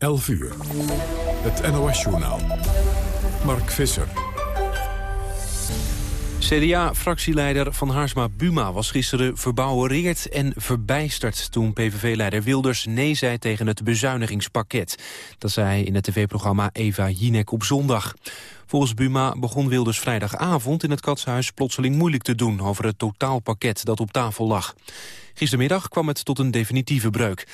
11 uur. Het NOS-journaal. Mark Visser. CDA-fractieleider Van Haarsma Buma was gisteren verbouwereerd en verbijsterd... toen PVV-leider Wilders nee zei tegen het bezuinigingspakket. Dat zei hij in het tv-programma Eva Jinek op zondag. Volgens Buma begon Wilders vrijdagavond in het katshuis plotseling moeilijk te doen... over het totaalpakket dat op tafel lag. Gistermiddag kwam het tot een definitieve breuk.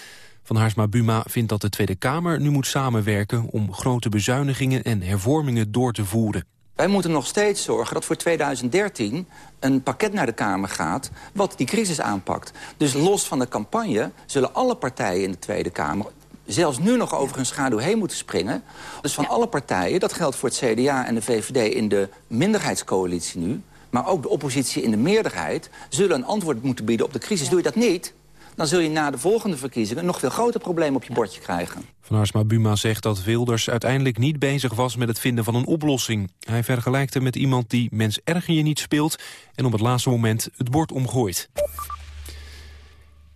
Van Haarsma Buma vindt dat de Tweede Kamer nu moet samenwerken... om grote bezuinigingen en hervormingen door te voeren. Wij moeten nog steeds zorgen dat voor 2013 een pakket naar de Kamer gaat... wat die crisis aanpakt. Dus los van de campagne zullen alle partijen in de Tweede Kamer zelfs nu nog over hun schaduw heen moeten springen. Dus van alle partijen, dat geldt voor het CDA en de VVD in de minderheidscoalitie nu... maar ook de oppositie in de meerderheid... zullen een antwoord moeten bieden op de crisis. Doe je dat niet, dan zul je na de volgende verkiezingen... nog veel groter problemen op je bordje krijgen. Van Aarsma Buma zegt dat Wilders uiteindelijk niet bezig was... met het vinden van een oplossing. Hij vergelijkt hem met iemand die mens erger je niet speelt... en op het laatste moment het bord omgooit.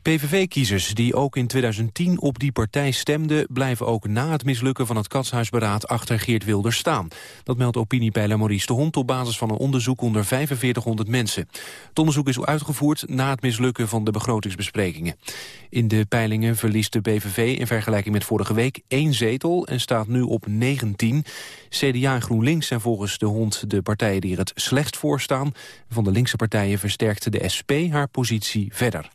PVV-kiezers die ook in 2010 op die partij stemden... blijven ook na het mislukken van het katshuisberaad achter Geert Wilders staan. Dat meldt opiniepeiler Maurice de Hond op basis van een onderzoek onder 4500 mensen. Het onderzoek is uitgevoerd na het mislukken van de begrotingsbesprekingen. In de peilingen verliest de PVV in vergelijking met vorige week één zetel... en staat nu op 19. CDA en GroenLinks zijn volgens de Hond de partijen die er het slechtst voor staan. Van de linkse partijen versterkte de SP haar positie verder.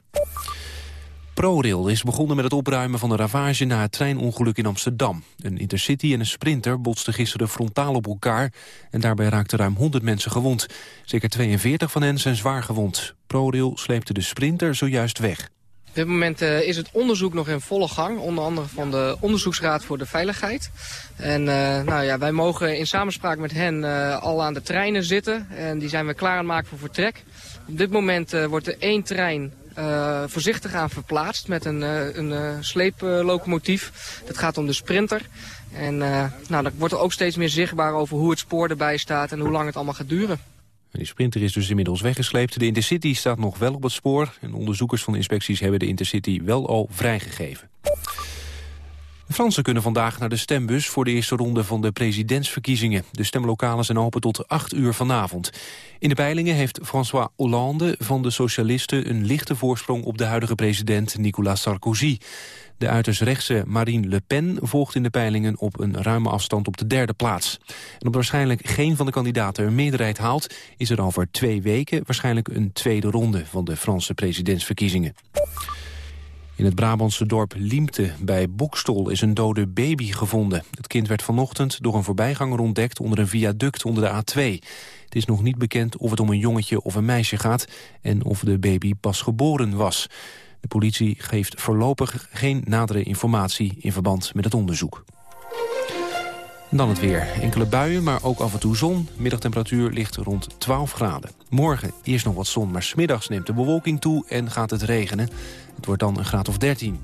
ProRail is begonnen met het opruimen van de ravage na het treinongeluk in Amsterdam. Een intercity en een sprinter botsten gisteren frontaal op elkaar... en daarbij raakten ruim 100 mensen gewond. Zeker 42 van hen zijn zwaar gewond. ProRail sleepte de sprinter zojuist weg. Op dit moment uh, is het onderzoek nog in volle gang. Onder andere van de Onderzoeksraad voor de Veiligheid. En uh, nou ja, wij mogen in samenspraak met hen uh, al aan de treinen zitten. En die zijn we klaar aan het maken voor vertrek. Op dit moment wordt er één trein uh, voorzichtig aan verplaatst met een, uh, een uh, sleeplocomotief. dat gaat om de sprinter. En nou, dan wordt er ook steeds meer zichtbaar over hoe het spoor erbij staat en hoe lang het allemaal gaat duren. Die sprinter is dus inmiddels weggesleept. De Intercity staat nog wel op het spoor. En onderzoekers van de inspecties hebben de Intercity wel al vrijgegeven. De Fransen kunnen vandaag naar de stembus voor de eerste ronde van de presidentsverkiezingen. De stemlokalen zijn open tot 8 uur vanavond. In de peilingen heeft François Hollande van de Socialisten een lichte voorsprong op de huidige president Nicolas Sarkozy. De uiterst rechtse Marine Le Pen volgt in de peilingen op een ruime afstand op de derde plaats. En omdat waarschijnlijk geen van de kandidaten een meerderheid haalt... is er over twee weken waarschijnlijk een tweede ronde van de Franse presidentsverkiezingen. In het Brabantse dorp Liemte bij Boekstol is een dode baby gevonden. Het kind werd vanochtend door een voorbijganger ontdekt onder een viaduct onder de A2. Het is nog niet bekend of het om een jongetje of een meisje gaat... en of de baby pas geboren was. De politie geeft voorlopig geen nadere informatie in verband met het onderzoek. Dan het weer. Enkele buien, maar ook af en toe zon. Middagtemperatuur ligt rond 12 graden. Morgen eerst nog wat zon, maar smiddags neemt de bewolking toe en gaat het regenen. Het wordt dan een graad of 13.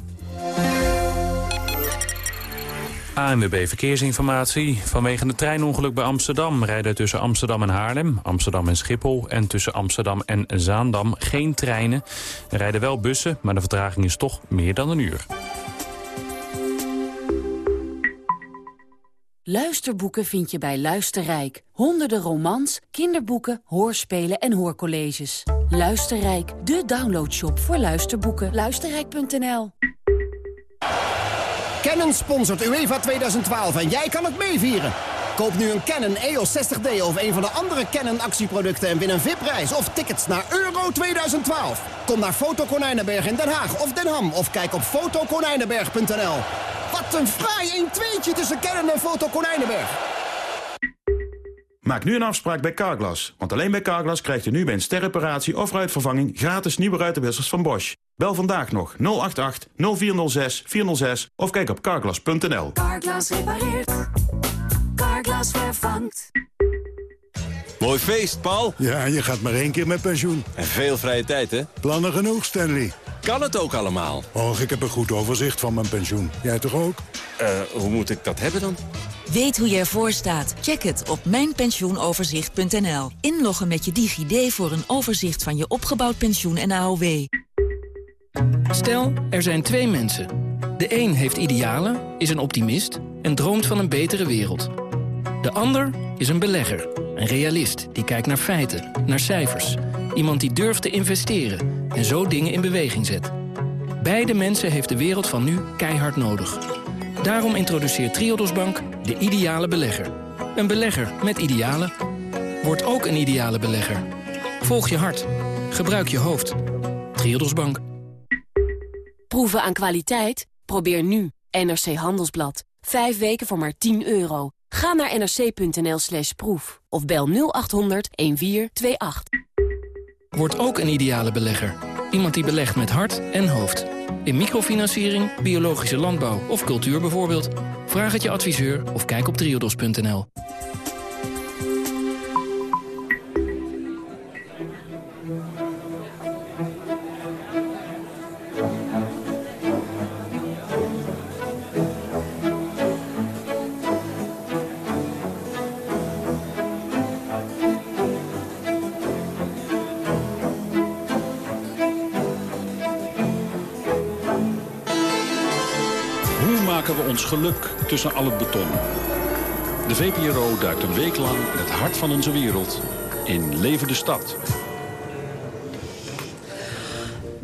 ANWB Verkeersinformatie. Vanwege een treinongeluk bij Amsterdam rijden tussen Amsterdam en Haarlem, Amsterdam en Schiphol en tussen Amsterdam en Zaandam geen treinen. Er rijden wel bussen, maar de vertraging is toch meer dan een uur. Luisterboeken vind je bij Luisterrijk. Honderden romans, kinderboeken, hoorspelen en hoorcolleges. Luisterrijk, de downloadshop voor luisterboeken. Luisterrijk.nl Canon sponsort UEFA 2012 en jij kan het meevieren. Koop nu een Canon EOS 60D of een van de andere Canon actieproducten... en win een VIP-reis of tickets naar Euro 2012. Kom naar Foto Konijnenberg in Den Haag of Den Ham... of kijk op fotokonijnenberg.nl. Wat een fraai 1-2'tje tussen Canon en Foto Konijnenberg. Maak nu een afspraak bij Carglass. Want alleen bij Carglass krijgt u nu bij een sterreparatie of ruitvervanging... gratis nieuwe ruitenwissers van Bosch. Bel vandaag nog 088 0406 406 of kijk op carglass.nl. Carglass repareert. Carglass vervangt. Mooi feest, Paul. Ja, je gaat maar één keer met pensioen. En veel vrije tijd, hè? Plannen genoeg, Stanley. Kan het ook allemaal? Och, ik heb een goed overzicht van mijn pensioen. Jij toch ook? Eh, hoe moet ik dat hebben dan? Weet hoe je ervoor staat? Check het op mijnpensioenoverzicht.nl. Inloggen met je DigiD voor een overzicht van je opgebouwd pensioen en AOW. Stel, er zijn twee mensen. De een heeft idealen, is een optimist en droomt van een betere wereld. De ander is een belegger, een realist die kijkt naar feiten, naar cijfers. Iemand die durft te investeren en zo dingen in beweging zet. Beide mensen heeft de wereld van nu keihard nodig. Daarom introduceert Triodos Bank de ideale belegger. Een belegger met idealen. Word ook een ideale belegger. Volg je hart. Gebruik je hoofd. Triodos Bank. Proeven aan kwaliteit? Probeer nu NRC Handelsblad. Vijf weken voor maar 10 euro. Ga naar nrc.nl slash proef of bel 0800 1428. Word ook een ideale belegger. Iemand die belegt met hart en hoofd. In microfinanciering, biologische landbouw of cultuur bijvoorbeeld. Vraag het je adviseur of kijk op triodos.nl. geluk tussen al het beton? De VPRO duikt een week lang het hart van onze wereld in Leven de Stad.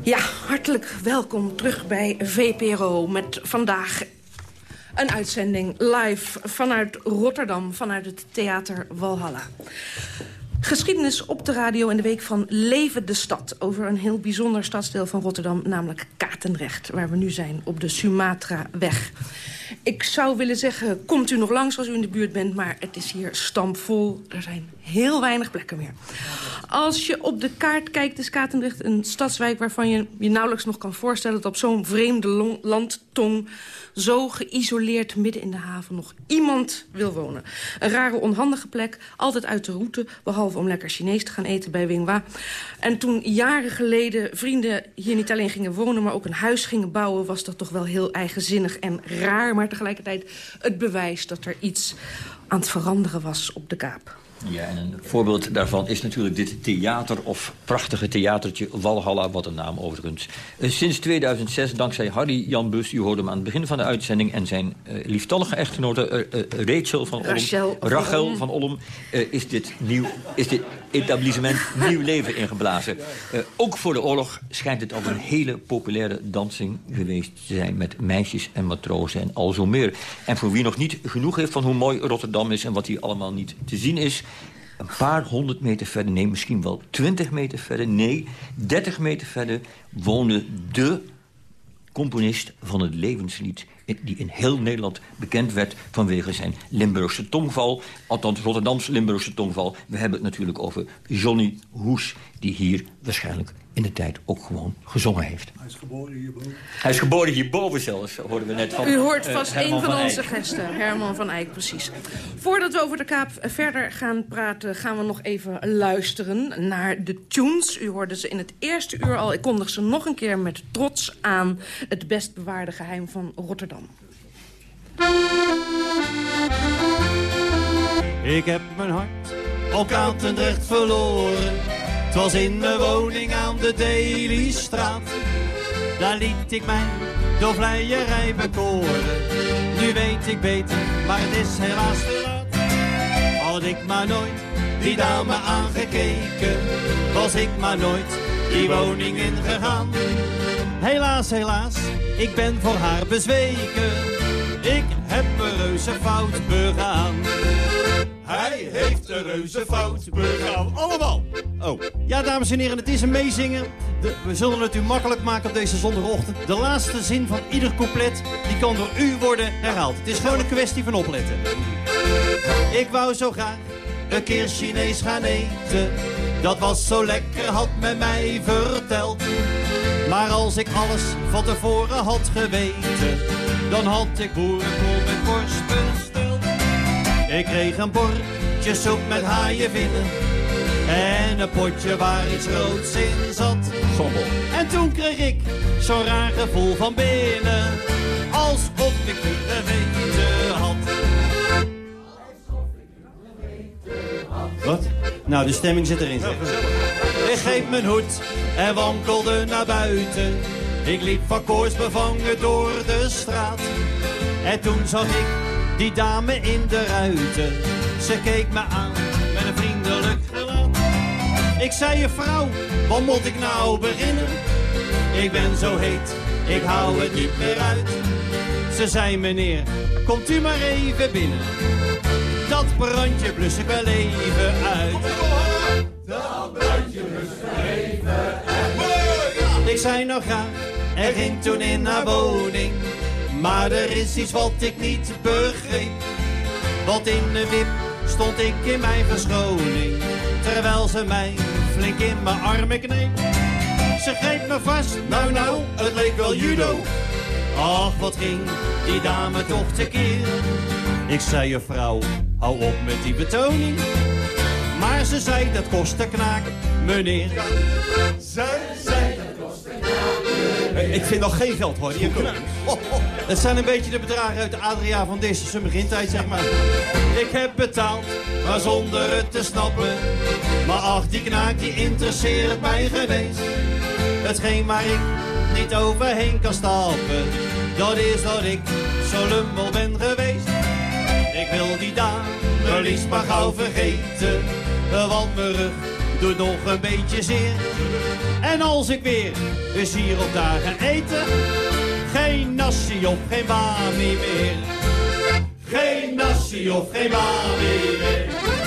Ja, hartelijk welkom terug bij VPRO met vandaag een uitzending live vanuit Rotterdam, vanuit het Theater Walhalla. Geschiedenis op de radio in de week van Leven de Stad... over een heel bijzonder stadsdeel van Rotterdam, namelijk Katendrecht... waar we nu zijn, op de Sumatra-weg. Ik zou willen zeggen, komt u nog langs als u in de buurt bent... maar het is hier stampvol. Er zijn heel weinig plekken meer. Als je op de kaart kijkt, is Katendrecht een stadswijk... waarvan je je nauwelijks nog kan voorstellen... dat op zo'n vreemde landtong zo geïsoleerd midden in de haven nog iemand wil wonen. Een rare, onhandige plek, altijd uit de route... behalve om lekker Chinees te gaan eten bij Wingwa. En toen jaren geleden vrienden hier niet alleen gingen wonen... maar ook een huis gingen bouwen, was dat toch wel heel eigenzinnig en raar... maar tegelijkertijd het bewijs dat er iets aan het veranderen was op de Kaap. Ja, en een voorbeeld daarvan is natuurlijk dit theater... of prachtige theatertje Walhalla, wat een naam overigens. Uh, sinds 2006, dankzij Harry Jan Bus... u hoorde hem aan het begin van de uitzending... en zijn uh, lieftallige echtgenote uh, Rachel van Olm... Rachel van Rachel Olm. van Olm, is, dit nieuw, is dit etablissement nieuw leven ingeblazen. ook voor de oorlog schijnt het al een hele populaire dansing geweest te zijn... met meisjes en matrozen en al zo meer. En voor wie nog niet genoeg heeft van hoe mooi Rotterdam is... en wat hier allemaal niet te zien is een paar honderd meter verder, nee, misschien wel twintig meter verder... nee, dertig meter verder woonde de componist van het levenslied... die in heel Nederland bekend werd vanwege zijn Limburgse tongval. Althans, Rotterdamse Limburgse tongval. We hebben het natuurlijk over Johnny Hoes... die hier waarschijnlijk in de tijd ook gewoon gezongen heeft. Hij is geboren hierboven. Hij is geboren hierboven zelfs, hoorden we net van U hoort eh, vast Herman een van, van onze gasten, Herman van Eyck, precies. Voordat we over de Kaap verder gaan praten... gaan we nog even luisteren naar de tunes. U hoorde ze in het eerste uur al. Ik kondig ze nog een keer met trots aan. Het best bewaarde geheim van Rotterdam. Ik heb mijn hart op Katendrecht verloren. Was in mijn woning aan de Delystraat. Daar liet ik mij door vleierij bekoren. Nu weet ik beter, maar het is helaas te laat. Had ik maar nooit die dame aangekeken. Was ik maar nooit die woning ingegaan. Helaas, helaas, ik ben voor haar bezweken. Ik heb een reuze fout begaan. Hij heeft een reuze fout begaan. Allemaal. Oh. Ja, dames en heren, het is een meezingen. We zullen het u makkelijk maken op deze zondagochtend. De laatste zin van ieder couplet, die kan door u worden herhaald. Het is gewoon een kwestie van opletten. Ik wou zo graag een keer Chinees gaan eten. Dat was zo lekker, had men mij verteld. Maar als ik alles van tevoren had geweten, dan had ik boerenkool met worst. Ik kreeg een bordje soep met haaienvinnen en een potje waar iets roods in zat. Sommel. En toen kreeg ik zo'n raar gevoel van binnen, alsof ik het geweten had. Wat? Nou, de stemming zit erin. Zeg. Ik greep mijn hoed en wankelde naar buiten. Ik liep van koorts bevangen door de straat. En toen zag ik die dame in de ruiten. Ze keek me aan met een vriendelijk gelaat. Ik zei je vrouw, wat moet ik nou beginnen? Ik ben zo heet, ik hou het niet meer uit. Ze zei meneer, komt u maar even binnen. Dat brandje blus ik wel even uit. Dat brandje blus ik even uit. Ik zei nou graag, en ging toen in haar woning. Maar er is iets wat ik niet begreep. Want in de wip stond ik in mijn verschoning. Terwijl ze mij flink in mijn armen kneep. Ze greep me vast, nou nou, het leek wel judo. Ach, wat ging die dame toch tekeer. Ik zei je vrouw, hou op met die betoning. Maar ze zei, dat kost een knaak, meneer. Zij zei, dat kost een knaak, Ik vind nog geen geld, hoor. Hier, Het zijn een beetje de bedragen uit de Adria van deze begintijd, zeg maar. Ik heb betaald, maar zonder het te snappen. Maar ach, die knaak, die interesseert mij geweest. Hetgeen waar ik niet overheen kan stappen. Dat is dat ik zo lummel ben geweest. Ik wil die dame liefst maar gauw vergeten. Want mijn doet nog een beetje zeer. En als ik weer eens hier op ga eten. Geen nasi of geen wami meer. Geen nasi of geen wami meer.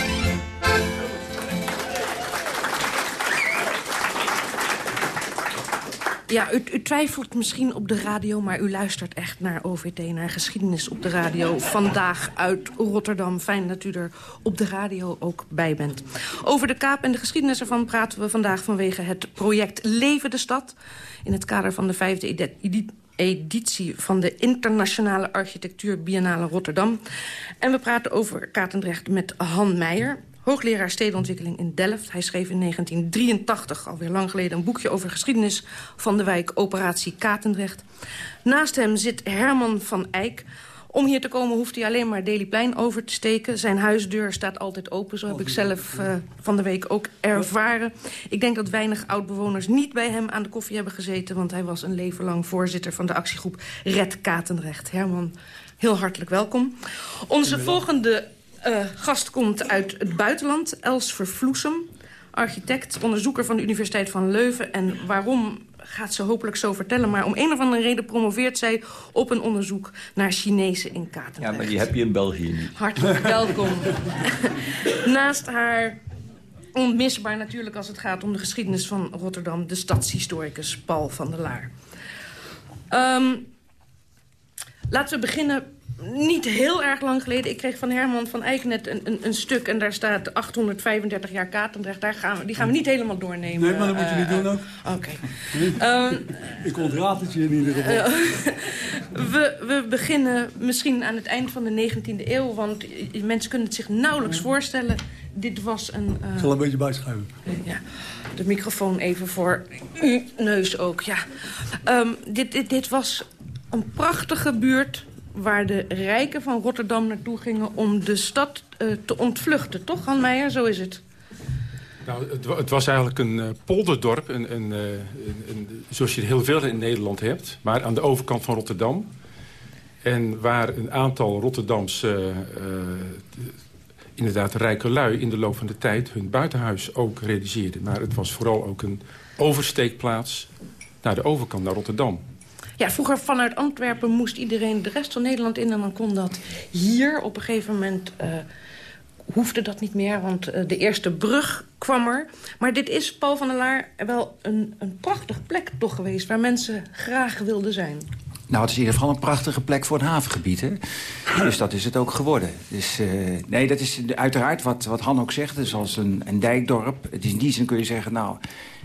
Ja, u, twijfelt misschien op de radio, maar u luistert echt naar OVT, naar geschiedenis op de radio. Vandaag uit Rotterdam. Fijn dat u er op de radio ook bij bent. Over de Kaap en de geschiedenis ervan praten we vandaag vanwege het project Leven de Stad. In het kader van de vijfde editie van de Internationale Architectuur Biennale Rotterdam. En we praten over Katendrecht met Han Meijer hoogleraar stedenontwikkeling in Delft. Hij schreef in 1983, alweer lang geleden, een boekje over geschiedenis van de wijk Operatie Katendrecht. Naast hem zit Herman van Eyck. Om hier te komen hoeft hij alleen maar Delyplein over te steken. Zijn huisdeur staat altijd open, zo heb ik zelf uh, van de week ook ervaren. Ik denk dat weinig oudbewoners niet bij hem aan de koffie hebben gezeten... want hij was een leven lang voorzitter van de actiegroep Red Katendrecht. Herman, heel hartelijk welkom. Onze volgende uh, gast komt uit het buitenland, Els Vervloesem. Architect, onderzoeker van de Universiteit van Leuven. En waarom gaat ze hopelijk zo vertellen. Maar om een of andere reden promoveert zij op een onderzoek naar Chinezen in Katendrecht. Ja, maar die heb je in België niet. Hartelijk welkom. Naast haar onmisbaar natuurlijk als het gaat om de geschiedenis van Rotterdam... de stadshistoricus Paul van der Laar. Um, laten we beginnen niet heel erg lang geleden. Ik kreeg van Herman van Eyck net een, een, een, stuk... en daar staat 835 jaar Katendrecht. Daar gaan we, die gaan we niet helemaal doornemen. Nee, maar dat moet je niet doen ook. Oké. Okay. um, ik ontraad het je in ieder geval. Uh, we, we beginnen misschien aan het eind van de 19e eeuw... want mensen kunnen het zich nauwelijks voorstellen. Dit was een... Uh, ik zal een beetje bijschuiven. ja, de microfoon even voor uw neus ook, ja. Um, dit, dit, dit was een prachtige buurt waar de rijken van Rotterdam naartoe gingen... om de stad uh, te ontvluchten, toch, Han Meijer? Zo is het. Nou, het, het was eigenlijk een uh, polderdorp, een, een, uh, een, zoals je heel veel in Nederland hebt... maar aan de overkant van Rotterdam. En waar een aantal Rotterdamse inderdaad rijke lui in de loop van de tijd... hun buitenhuis ook realiseerden. Maar het was vooral ook een oversteekplaats naar de overkant, naar Rotterdam. Ja, vroeger vanuit Antwerpen moest iedereen de rest van Nederland in... en dan kon dat hier op een gegeven moment... Uh, hoefde dat niet meer, want uh, de eerste brug kwam er. Maar dit is, Paul van der Laar, wel een, een prachtige plek toch geweest... waar mensen graag wilden zijn. Nou, het is in ieder geval een prachtige plek voor het havengebied. Hè? Dus dat is het ook geworden. Dus, uh, nee, dat is uiteraard wat, wat Han ook zegt. Is als een, een dijkdorp. Het is in die zin kun je zeggen... nou,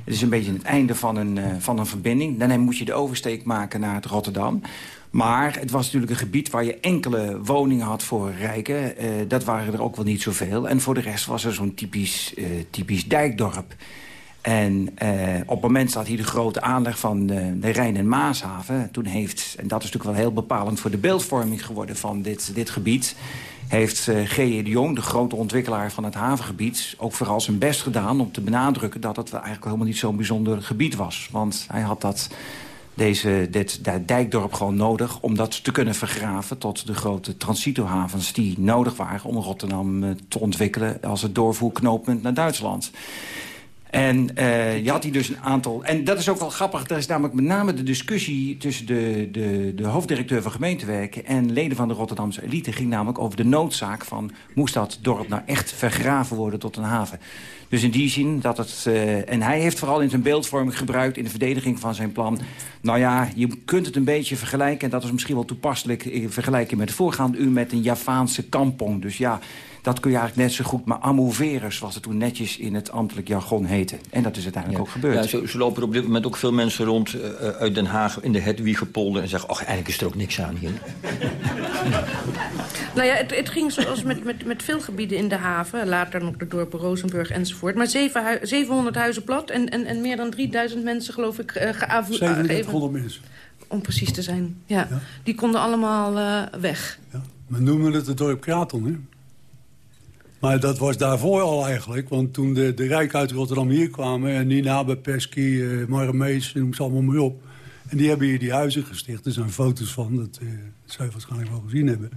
het is een beetje het einde van een, uh, van een verbinding. Daarna moet je de oversteek maken naar het Rotterdam. Maar het was natuurlijk een gebied waar je enkele woningen had voor rijken. Uh, dat waren er ook wel niet zoveel. En voor de rest was er zo'n typisch, uh, typisch dijkdorp. En op het moment dat hier de grote aanleg van de, de Rijn- en Maashaven... toen heeft, en dat is natuurlijk wel heel bepalend voor de beeldvorming geworden van dit, dit gebied heeft uh, G.E. de Jong, de grote ontwikkelaar van het havengebied... ook vooral zijn best gedaan om te benadrukken... dat het eigenlijk helemaal niet zo'n bijzonder gebied was. Want hij had dat deze, dit dat dijkdorp gewoon nodig... om dat te kunnen vergraven tot de grote transitohavens... die nodig waren om Rotterdam eh, te ontwikkelen... als het doorvoerknooppunt naar Duitsland. En uh, je had hier dus een aantal... En dat is ook wel grappig. Er is namelijk met name de discussie tussen de, de, de hoofddirecteur van gemeentewerken... en leden van de Rotterdamse elite ging namelijk over de noodzaak van... moest dat dorp nou echt vergraven worden tot een haven? Dus in die zin dat het... Uh, en hij heeft vooral in zijn beeldvorming gebruikt... in de verdediging van zijn plan. Nou ja, je kunt het een beetje vergelijken... en dat is misschien wel toepasselijk... in vergelijking met het voorgaande uur met een Javaanse kampong. Dus ja, dat kun je eigenlijk net zo goed maar amouveren... zoals het toen netjes in het ambtelijk jargon heette. En dat is uiteindelijk ook gebeurd. Ja, zo, zo, lopen er op dit moment ook veel mensen rond uh, uit Den Haag... in de Hedwiegepolder en zeggen... ach, eigenlijk is er ook niks aan hier. nou ja, het, het, ging zoals met, met, met veel gebieden in de haven... later nog de dorpen Rozenburg enzovoort... maar 700 huizen plat en, en, en meer dan 3000 mensen, geloof ik, uh, geavu- 3700 mensen. Om precies te zijn, ja. ja. Die konden allemaal uh, weg. Ja. We noemen het het dorp Kraton, hè? Maar dat was daarvoor al eigenlijk. Want toen de, de Rijk uit Rotterdam hier kwamen... en Nina Bepeski, uh, Marramees, noem ze allemaal maar op... en die hebben hier die huizen gesticht. Er zijn foto's van, dat uh, zou je waarschijnlijk wel gezien hebben.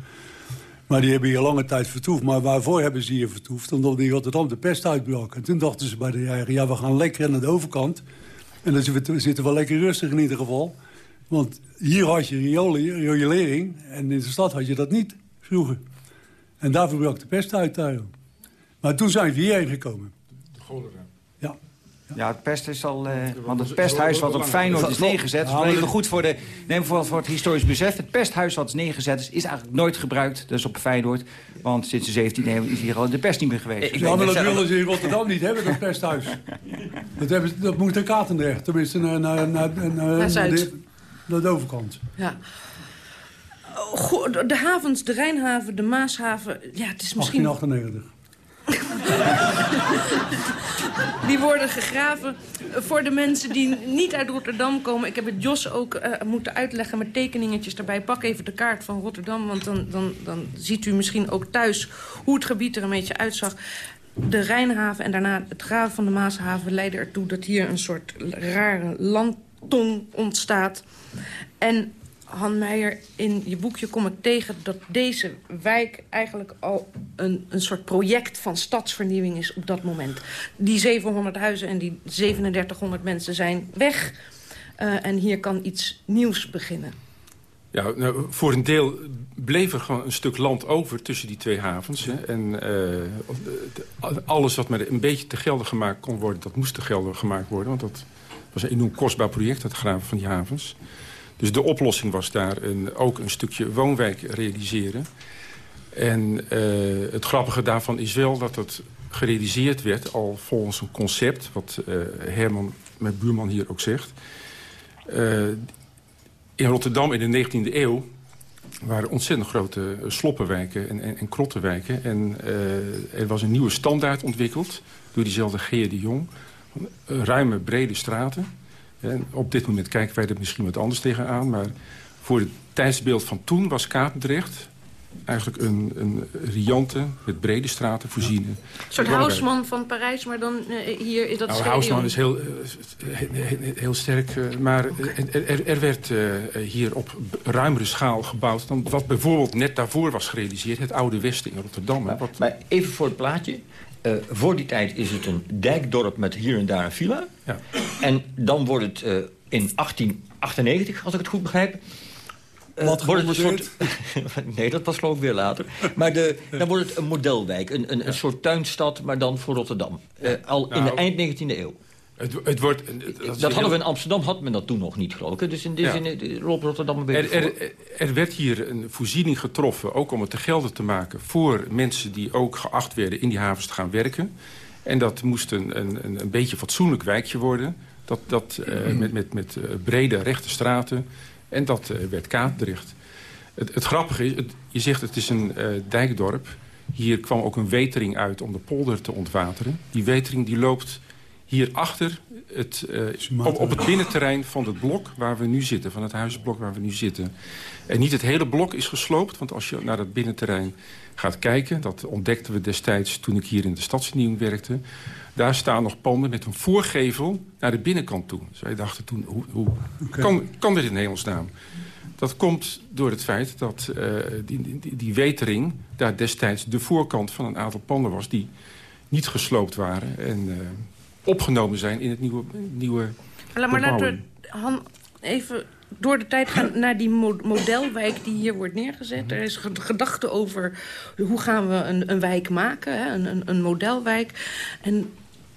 Maar die hebben hier lange tijd vertoefd. Maar waarvoor hebben ze hier vertoefd? Omdat in Rotterdam de pest uitbrak. En toen dachten ze bij de eigen... ja, we gaan lekker naar de overkant. En dan zitten we lekker rustig in ieder geval. Want hier had je riolering en in de stad had je dat niet vroeger. En daar verbrak de pest uit daar. Maar toen zijn we hierheen gekomen. De cholera. Ja. Ja, het pest is al... Uh, want het pesthuis wat op Feyenoord is neergezet... even goed voor, de, neem voor, voor het historisch besef. Het pesthuis wat is neergezet is, is eigenlijk nooit gebruikt. Dus op Feyenoord. Want sinds de 17e eeuw is hier al de pest niet meer geweest. Ik ja, maar dat willen ze in Rotterdam niet hebben, dat pesthuis. dat, hebben, dat moet naar Katendrecht. Tenminste, naar, naar, naar, naar, naar, de, naar de overkant. Ja. De havens, de Rijnhaven, de Maashaven... Ja, het is misschien... 1898. die worden gegraven voor de mensen die niet uit Rotterdam komen. Ik heb het Jos ook uh, moeten uitleggen met tekeningetjes daarbij. Pak even de kaart van Rotterdam, want dan, dan, dan ziet u misschien ook thuis... hoe het gebied er een beetje uitzag. De Rijnhaven en daarna het graven van de Maashaven leiden ertoe... dat hier een soort rare landtong ontstaat. En Han Meijer, in je boekje kom ik tegen dat deze wijk eigenlijk al een, een soort project van stadsvernieuwing is op dat moment. Die 700 huizen en die 3700 mensen zijn weg. Uh, en hier kan iets nieuws beginnen. Ja, nou, voor een deel bleef er gewoon een stuk land over tussen die twee havens. En uh, alles wat maar een beetje te gelden gemaakt kon worden... dat moest te gelden gemaakt worden. Want dat was een enorm kostbaar project, het graven van die havens. Dus de oplossing was daar een, ook een stukje woonwijk realiseren. En uh, het grappige daarvan is wel dat het gerealiseerd werd... al volgens een concept, wat uh, Herman, mijn buurman hier ook zegt. Uh, in Rotterdam in de 19e eeuw waren ontzettend grote sloppenwijken en, en, en krottenwijken. En er was een nieuwe standaard ontwikkeld door diezelfde G. de Jong. Ruime, brede straten. En op dit moment kijken wij er misschien wat anders tegenaan. Maar voor het tijdsbeeld van toen was Katendrecht eigenlijk een, een riante, met brede straten voorziene. Een soort Houseman van Parijs, maar dan uh, hier is dat... Nou, Houseman is heel, uh, heel, heel, sterk, uh, maar er, er, werd hier op ruimere schaal gebouwd... dan wat bijvoorbeeld net daarvoor was gerealiseerd, het Oude Westen in Rotterdam. Maar, wat... maar even voor het plaatje. Uh, voor die tijd is het een dijkdorp met hier en daar een villa. Ja. En dan wordt het uh, in 1898, als ik het goed begrijp... Uh, Wat wordt het een soort... nee, dat was geloof ik weer later. Maar de, dan wordt het een modelwijk. Een, een, een soort tuinstad, maar dan voor Rotterdam. al nou, in de eind 19e eeuw. Het, het wordt, dat, dat hadden we in Amsterdam, had men dat toen nog niet, geloof ik. Dus in deze ja. zin loopt Rotterdam een beetje er, er, er, werd hier een voorziening getroffen, ook om het te gelden te maken... voor mensen die ook geacht werden in die havens te gaan werken. En dat moest een, een, een beetje fatsoenlijk wijkje worden. Dat, dat uh, met, met, met uh, brede, rechte straten. En dat uh, werd Kaatdrecht. Het, het grappige is, het, je zegt het is een dijkdorp. Hier kwam ook een wetering uit om de polder te ontwateren. Die wetering die loopt hierachter het, eh, op, op het binnenterrein van het blok waar we nu zitten. Van het huisblok waar we nu zitten. En niet het hele blok is gesloopt. Want als je naar dat binnenterrein gaat kijken... dat ontdekten we destijds toen ik hier in de stadsvernieuwing werkte... daar staan nog panden met een voorgevel naar de binnenkant toe. Dus wij dachten toen, hoe, hoe kan, kan dit in hemelsnaam? Dat komt door het feit dat uh, die, die, die wetering... daar destijds de voorkant van een aantal panden was... die niet gesloopt waren en uh, opgenomen zijn in het nieuwe, nieuwe Maar laten we Han, even door de tijd gaan naar die modelwijk die hier wordt neergezet. Er is gedachte over hoe gaan we een, een wijk maken, hè? Een, een, een modelwijk. En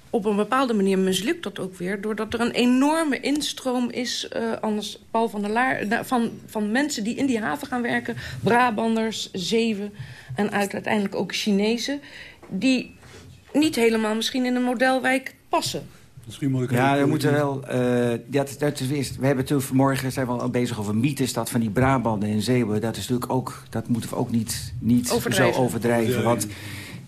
op een bepaalde manier mislukt dat ook weer... doordat er een enorme instroom is, uh, anders Paul van der Laar... van, van mensen die in die haven gaan werken. Brabanders, Zeven en uiteindelijk ook Chinezen... die niet helemaal misschien in een modelwijk passen. Misschien moet ik ja, we moeten wel... Uh, dat, dat is, we hebben toen vanmorgen zijn we al bezig over mythes... dat van die Brabanden en Zeeuwen. Dat is natuurlijk ook... Dat moeten we ook niet, niet overdrijven. zo overdrijven. Want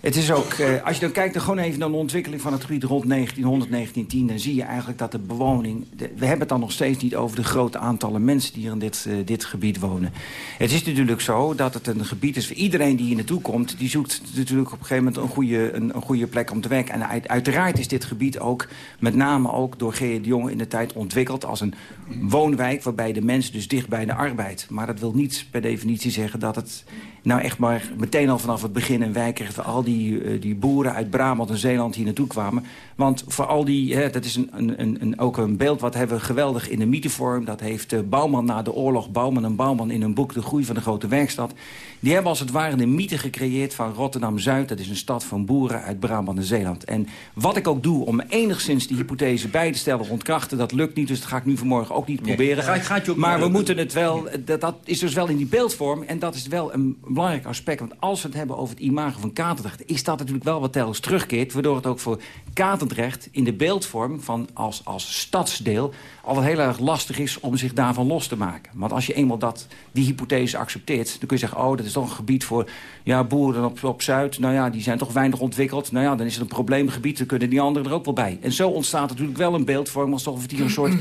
het is ook, uh, als je dan kijkt dan gewoon even naar de ontwikkeling van het gebied rond 1900, 1910... dan zie je eigenlijk dat de bewoning... we hebben het dan nog steeds niet over de grote aantallen mensen... die hier in dit, uh, dit gebied wonen. Het is natuurlijk zo dat het een gebied is voor iedereen die hier naartoe komt... die zoekt natuurlijk op een gegeven moment een goede, een, een goede plek om te werken. En uit, uiteraard is dit gebied ook, met name ook door G. de Jonge in de tijd ontwikkeld... als een woonwijk waarbij de mens dus dicht bij de arbeid. Maar dat wil niet per definitie zeggen dat het nou echt maar meteen al vanaf het begin een wijk kreeg... voor al die, uh, die boeren uit Brabant en Zeeland hier naartoe kwamen. Want voor al die, hè, dat is een, een, een, ook een beeld wat hebben we geweldig in de mythevorm. Dat heeft uh, Bouwman na de oorlog, Bouwman en Bouwman in hun boek De Groei van de Grote Werkstad. Die hebben als het ware de mythe gecreëerd van Rotterdam-Zuid. Dat is een stad van boeren uit Brabant en Zeeland. En wat ik ook doe om enigszins die hypothese bij te stellen ontkrachten... dat lukt niet, dus dat ga ik nu vanmorgen ook niet proberen. Ga, maar we moeten het wel, dat, dat is dus wel in die beeldvorm. En dat is wel een belangrijk aspect. Want als we het hebben over het imago van Katendrecht... is dat natuurlijk wel wat telkens terugkeert. Waardoor het ook voor Katendrecht in de beeldvorm van als, als stadsdeel... al heel erg lastig is om zich daarvan los te maken. Want als je eenmaal dat, die hypothese accepteert... dan kun je zeggen, oh, dat is toch een gebied voor ja, boeren op, op Zuid. Nou ja, die zijn toch weinig ontwikkeld. Nou ja, dan is het een probleemgebied, dan kunnen die anderen er ook wel bij. En zo ontstaat natuurlijk wel een beeldvorm... alsof het hier een soort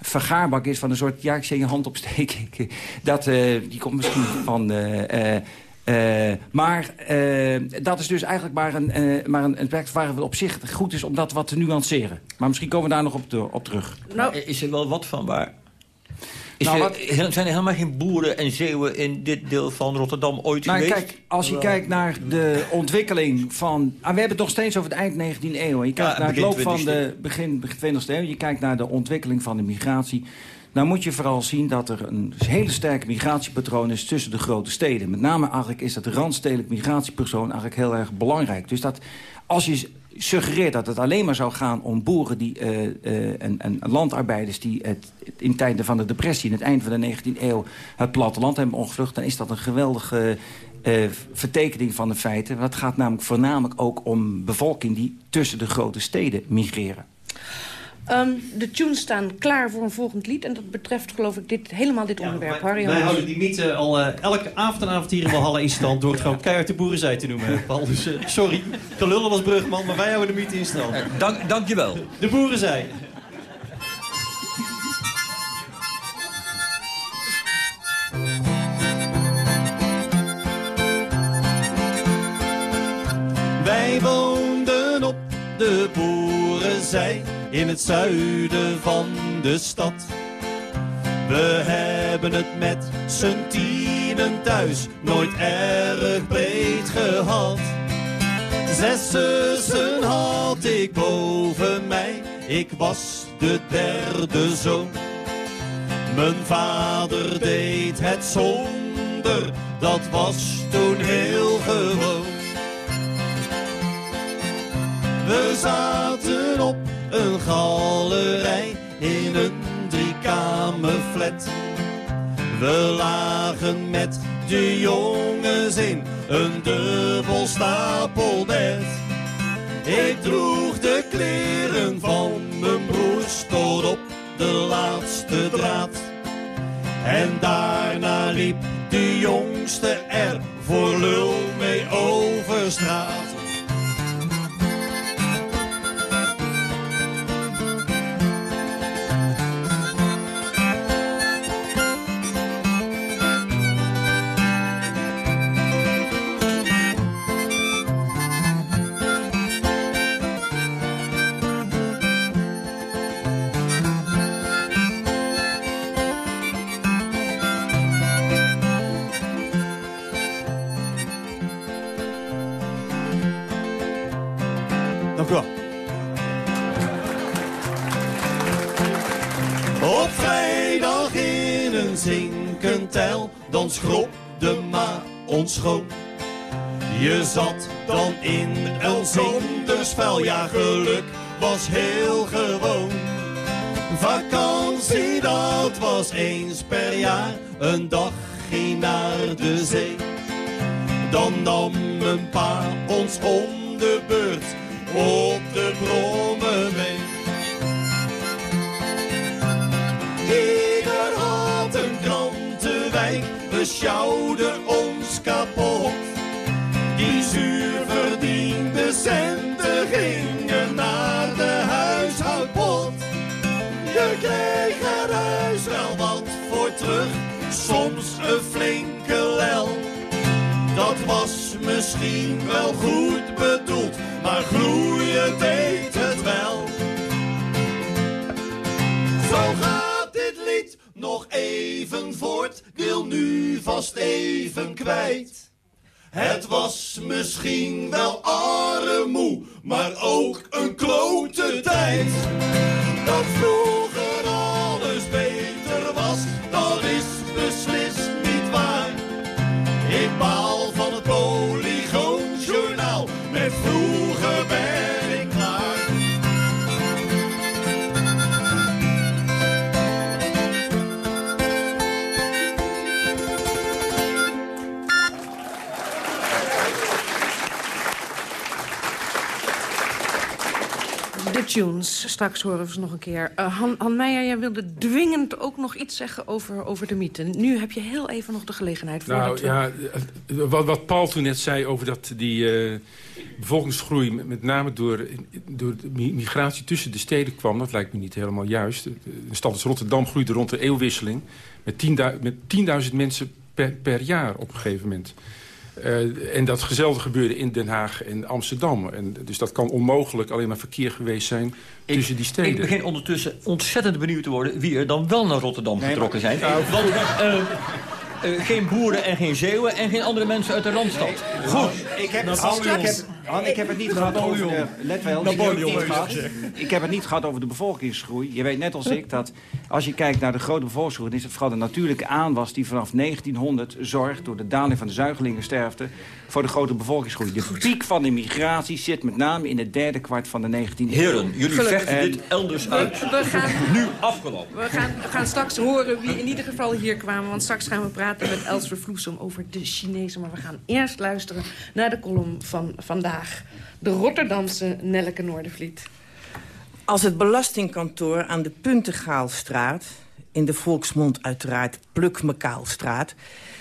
vergaarbak is van een soort... ja, ik zie je hand opsteken. Dat, uh, die komt misschien van... Uh, uh, maar uh, dat is dus eigenlijk maar een, uh, maar een, een waar het op zich goed is om dat wat te nuanceren. Maar misschien komen we daar nog op, de, op terug. Nou, is er wel wat van waar? Is nou, wat, er, zijn er helemaal geen boeren en zeeuwen in dit deel van Rotterdam ooit nou, geweest? Kijk, als je kijkt naar de ontwikkeling van... Ah, we hebben het nog steeds over het eind 19e eeuw. Je kijkt ja, naar het loop van de begin 20e eeuw. Je kijkt naar de ontwikkeling van de migratie. Nou moet je vooral zien dat er een hele sterke migratiepatroon is tussen de grote steden. Met name eigenlijk is dat randstedelijk migratiepersoon eigenlijk heel erg belangrijk. Dus dat als je suggereert dat het alleen maar zou gaan om boeren die, uh, uh, en, en, landarbeiders... die het, in tijden van de depressie in het eind van de 19e eeuw het platteland hebben omgevlucht... dan is dat een geweldige uh, vertekening van de feiten. Het gaat namelijk voornamelijk ook om bevolking die tussen de grote steden migreren. Um, de tunes staan klaar voor een volgend lied. En dat betreft geloof ik dit, helemaal dit onderwerp. Wij, wij houden die mythe al uh, elke avond en avond hier in Walhalla in stand... door het gewoon keihard de boerenzij te noemen, Paul. Dus uh, sorry, gelullen was Brugman, maar wij houden de mythe in stand. Uh, dank, dankjewel. De boerenzij. Wij woonden op de boerenzij in het zuiden van de stad. We hebben het met z'n tienen thuis nooit erg breed gehad. Zes zussen had ik boven mij, ik was de derde zoon. Mijn vader deed het zonder, dat was toen heel gewoon. We zaten op een galerij in een driekamerflat. We lagen met de jongens in een dubbel stapelbed. Ik droeg de kleren van mijn broers tot op de laatste draad. En daarna liep de jongste er voor lul in een zonderspel, ja geluk was heel gewoon. Vakantie, dat was eens per jaar, een dagje naar de zee. Dan nam een pa ons om de beurt op de brommen mee. Ieder had een krantenwijk, we sjouwden ons kapot. Zuur verdiende centen gingen naar de huishoudpot. Je kreeg er huis wel wat voor terug, soms een flinke lel. Dat was misschien wel goed bedoeld, maar groeien deed het wel. Zo gaat dit lied nog even voort, wil nu vast even kwijt. Het was misschien wel armoe, maar ook een klote tijd. Dat vroeger tunes, straks horen we ze nog een keer. Eh, Han, Han Meijer, jij wilde dwingend ook nog iets zeggen over, over de mythe. Nu heb je heel even nog de gelegenheid. Nou voordat we- ja, eh, wat, wat Paul toen net zei over dat die eh, bevolkingsgroei... met- name door, door de mi- migratie tussen de steden kwam... dat lijkt me niet helemaal juist. De stad als Rotterdam groeide rond de eeuwwisseling... met 10.000 met 10.000 mensen per, per jaar op een gegeven moment. Eh, en dat gezellige gebeurde in Den Haag en Amsterdam. En, dus dat kan onmogelijk alleen maar verkeer geweest zijn tussen die steden. Ik begin ondertussen ontzettend benieuwd te worden... wie er dan wel naar Rotterdam getrokken zijn. Want eh, eh, geen boeren en geen Zeeuwen... en geen andere mensen uit de Randstad. Goed. Ik heb, ik heb, Han, ik heb het niet gehad over de, let wel, ik heb, niet gehad, ik heb het niet gehad over de bevolkingsgroei. Je weet net als ik dat als je kijkt naar de grote bevolkingsgroei... is het vooral de natuurlijke aanwas die vanaf 1900 zorgt... door de daling van de zuigelingensterfte voor de grote bevolkingsgroei. De piek van de migratie zit met name in het derde kwart van de 19e eeuw. Heren, jullie Gelukkig. vechten dit elders uit. We gaan, Nu afgelopen. we, gaan, we gaan straks horen wie in ieder geval hier kwamen. Want straks gaan we praten met Els Vervloesem over de Chinezen. Maar we gaan eerst luisteren naar de column van vandaag. De Rotterdamse Nelleke Noordervliet. Als het belastingkantoor aan de Puntengaalstraat... in de volksmond uiteraard Plukmekaalstraat...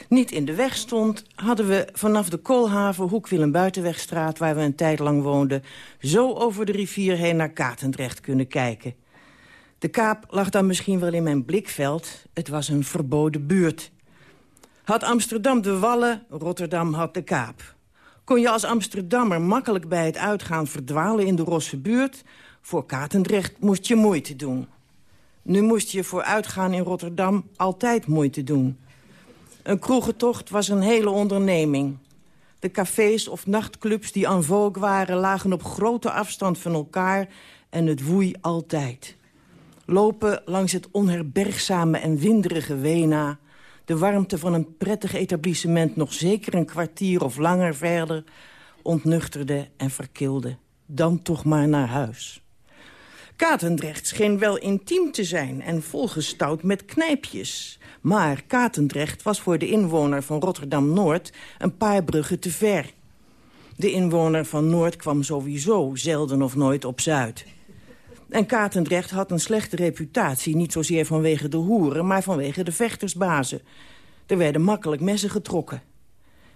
niet in de weg stond, hadden we vanaf de Koolhaven Hoek Willem Buitenwegstraat... waar we een tijd lang woonden... zo over de rivier heen naar Katendrecht kunnen kijken. De kaap lag dan misschien wel in mijn blikveld. Het was een verboden buurt. Had Amsterdam de Wallen, Rotterdam had de kaap. Kon je als Amsterdammer makkelijk bij het uitgaan verdwalen in de Rosse buurt... voor Katendrecht moest je moeite doen. Nu moest je voor uitgaan in Rotterdam altijd moeite doen. Een kroegentocht was een hele onderneming. De cafés of nachtclubs die en vogue waren... lagen op grote afstand van elkaar en het woei altijd. Lopen langs het onherbergzame en winderige Wena... de warmte van een prettig etablissement nog zeker een kwartier of langer verder... ontnuchterde en verkilde. Dan toch maar naar huis. Katendrecht scheen wel intiem te zijn en volgestouwd met knijpjes. Maar Katendrecht was voor de inwoner van Rotterdam-Noord een paar bruggen te ver. De inwoner van Noord kwam sowieso zelden of nooit op Zuid. En Katendrecht had een slechte reputatie, niet zozeer vanwege de hoeren... maar vanwege de vechtersbazen. Er werden makkelijk messen getrokken.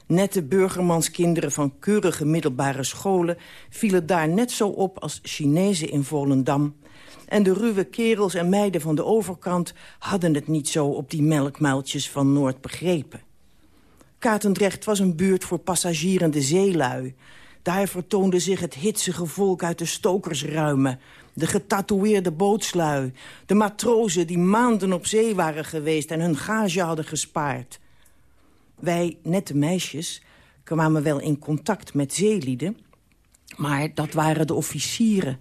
Nette burgermanskinderen van keurige middelbare scholen... vielen daar net zo op als Chinezen in Volendam. En de ruwe kerels en meiden van de overkant... hadden het niet zo op die melkmuiltjes van Noord begrepen. Katendrecht was een buurt voor passagierende zeelui. Daar vertoonde zich het hitsige volk uit de stokersruimen... de getatoeëerde bootslui, de matrozen die maanden op zee waren geweest... en hun gage hadden gespaard. Wij, nette meisjes, kwamen wel in contact met zeelieden... Maar dat waren de officieren.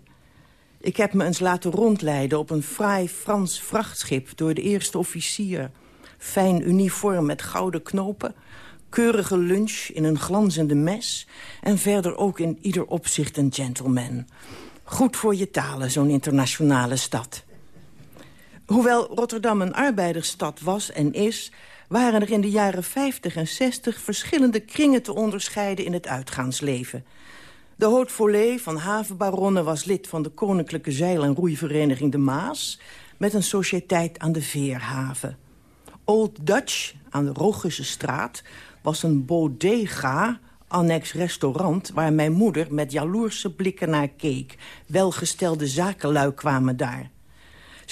Ik heb me eens laten rondleiden op een fraai Frans vrachtschip... door de eerste officier. Fijn uniform met gouden knopen. Keurige lunch in een glanzende mes. En verder ook in ieder opzicht een gentleman. Goed voor je talen, zo'n internationale stad. Hoewel Rotterdam een arbeidersstad was en is... waren er in de jaren 50 en 60 verschillende kringen te onderscheiden in het uitgaansleven. De Haute van havenbaronnen was lid van de Koninklijke Zeil- en Roeivereniging de Maas... met een sociëteit aan de Veerhaven. Old Dutch aan de Rogische straat was een bodega annex restaurant... waar mijn moeder met jaloerse blikken naar keek. Welgestelde zakenlui kwamen daar.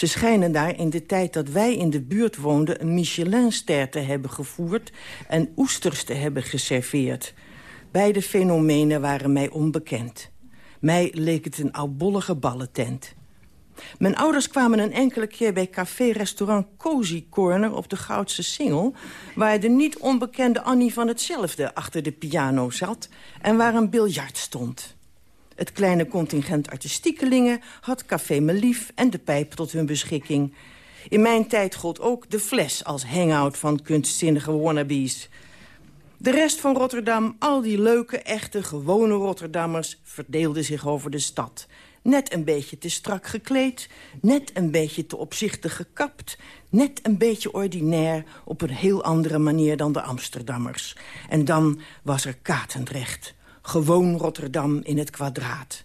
Ze schijnen daar in de tijd dat wij in de buurt woonden... een Michelinster te hebben gevoerd en oesters te hebben geserveerd. Beide fenomenen waren mij onbekend. Mij leek het een oudbollige ballentent. Mijn ouders kwamen een enkele keer bij café-restaurant Cozy Corner op de Goudse Singel... waar de niet onbekende Annie van hetzelfde achter de piano zat... en waar een biljart stond. Het kleine contingent artistiekelingen had Café Melief en de pijp tot hun beschikking. In mijn tijd gold ook de fles als hangout van kunstzinnige wannabes. De rest van Rotterdam, al die leuke, echte, gewone Rotterdammers... verdeelden zich over de stad. Net een beetje te strak gekleed, net een beetje te opzichtig gekapt... net een beetje ordinair, op een heel andere manier dan de Amsterdammers. En dan was er Katendrecht, gewoon Rotterdam in het kwadraat.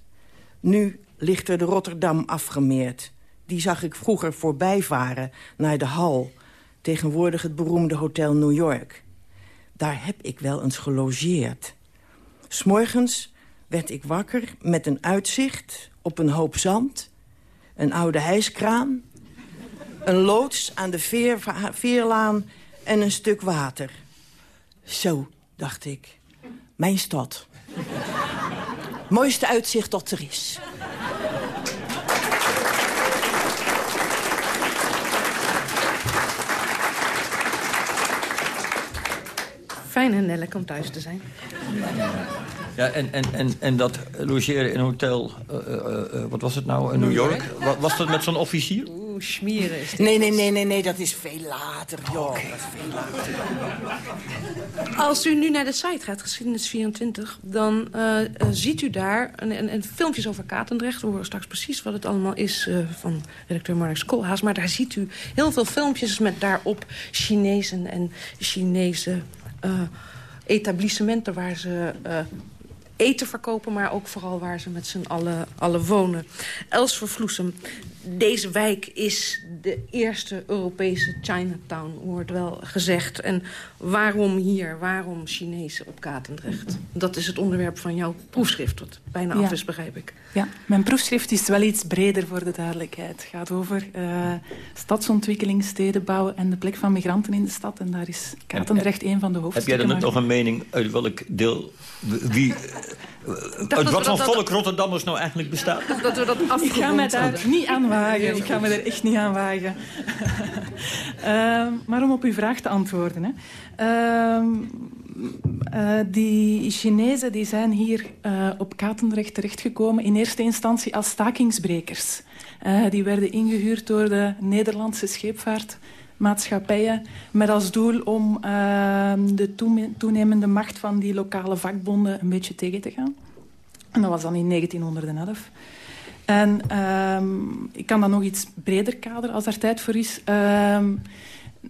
Nu ligt er de Rotterdam afgemeerd. Die zag ik vroeger voorbijvaren naar de Hal... tegenwoordig het beroemde Hotel New York. Daar heb ik wel eens gelogeerd. S'morgens werd ik wakker met een uitzicht op een hoop zand... een oude hijskraan, een loods aan de veer, veerlaan en een stuk water. Zo, dacht ik, mijn stad. Mooiste uitzicht dat er is. Fijn en Nellek om thuis te zijn. Ja, en, en, en, en dat logeren in een hotel, uh, uh, wat was het nou, in New York? Was dat met zo'n officier? Oeh, schmieren is dit. Nee, nee, nee, nee, nee, dat is veel later, joh. Dat is veel later. Als u nu naar de site gaat, Geschiedenis24... dan uh, ziet u daar een, een, een, filmpjes over Katendrecht. We horen straks precies wat het allemaal is van redacteur Marnix Koolhaas. Maar daar ziet u heel veel filmpjes met daarop Chinezen en Chinese etablissementen... waar ze eten verkopen, maar ook vooral waar ze met z'n allen, allen wonen. Els Vervloesem, deze wijk is de eerste Europese Chinatown, wordt wel gezegd. En waarom hier, waarom Chinezen op Katendrecht? Dat is het onderwerp van jouw proefschrift, wat bijna Ja. af is, begrijp ik. Ja, mijn proefschrift is wel iets breder voor de duidelijkheid. Het gaat over eh, stadsontwikkeling, stedenbouw en de plek van migranten in de stad. En daar is Katendrecht een van de Heb hoofdstukken. jij dan nog een mening uit welk deel... Wie, uit wat voor volk Rotterdammers nou eigenlijk bestaat? Dat we dat Ik ga me daar niet aan wagen. Ik ga me er echt niet aan wagen. Ehm, maar om op uw vraag te antwoorden. Hè. Ehm, eh, die Chinezen die zijn hier eh, op Katendrecht terechtgekomen... in eerste instantie als stakingsbrekers. Eh, die werden ingehuurd door de Nederlandse scheepvaartmaatschappijen... met als doel om ehm, de toenemende macht van die lokale vakbonden... een beetje tegen te gaan. En dat was dan in 1911. En ehm, ik kan dan nog iets breder kaderen als daar tijd voor is. Ehm,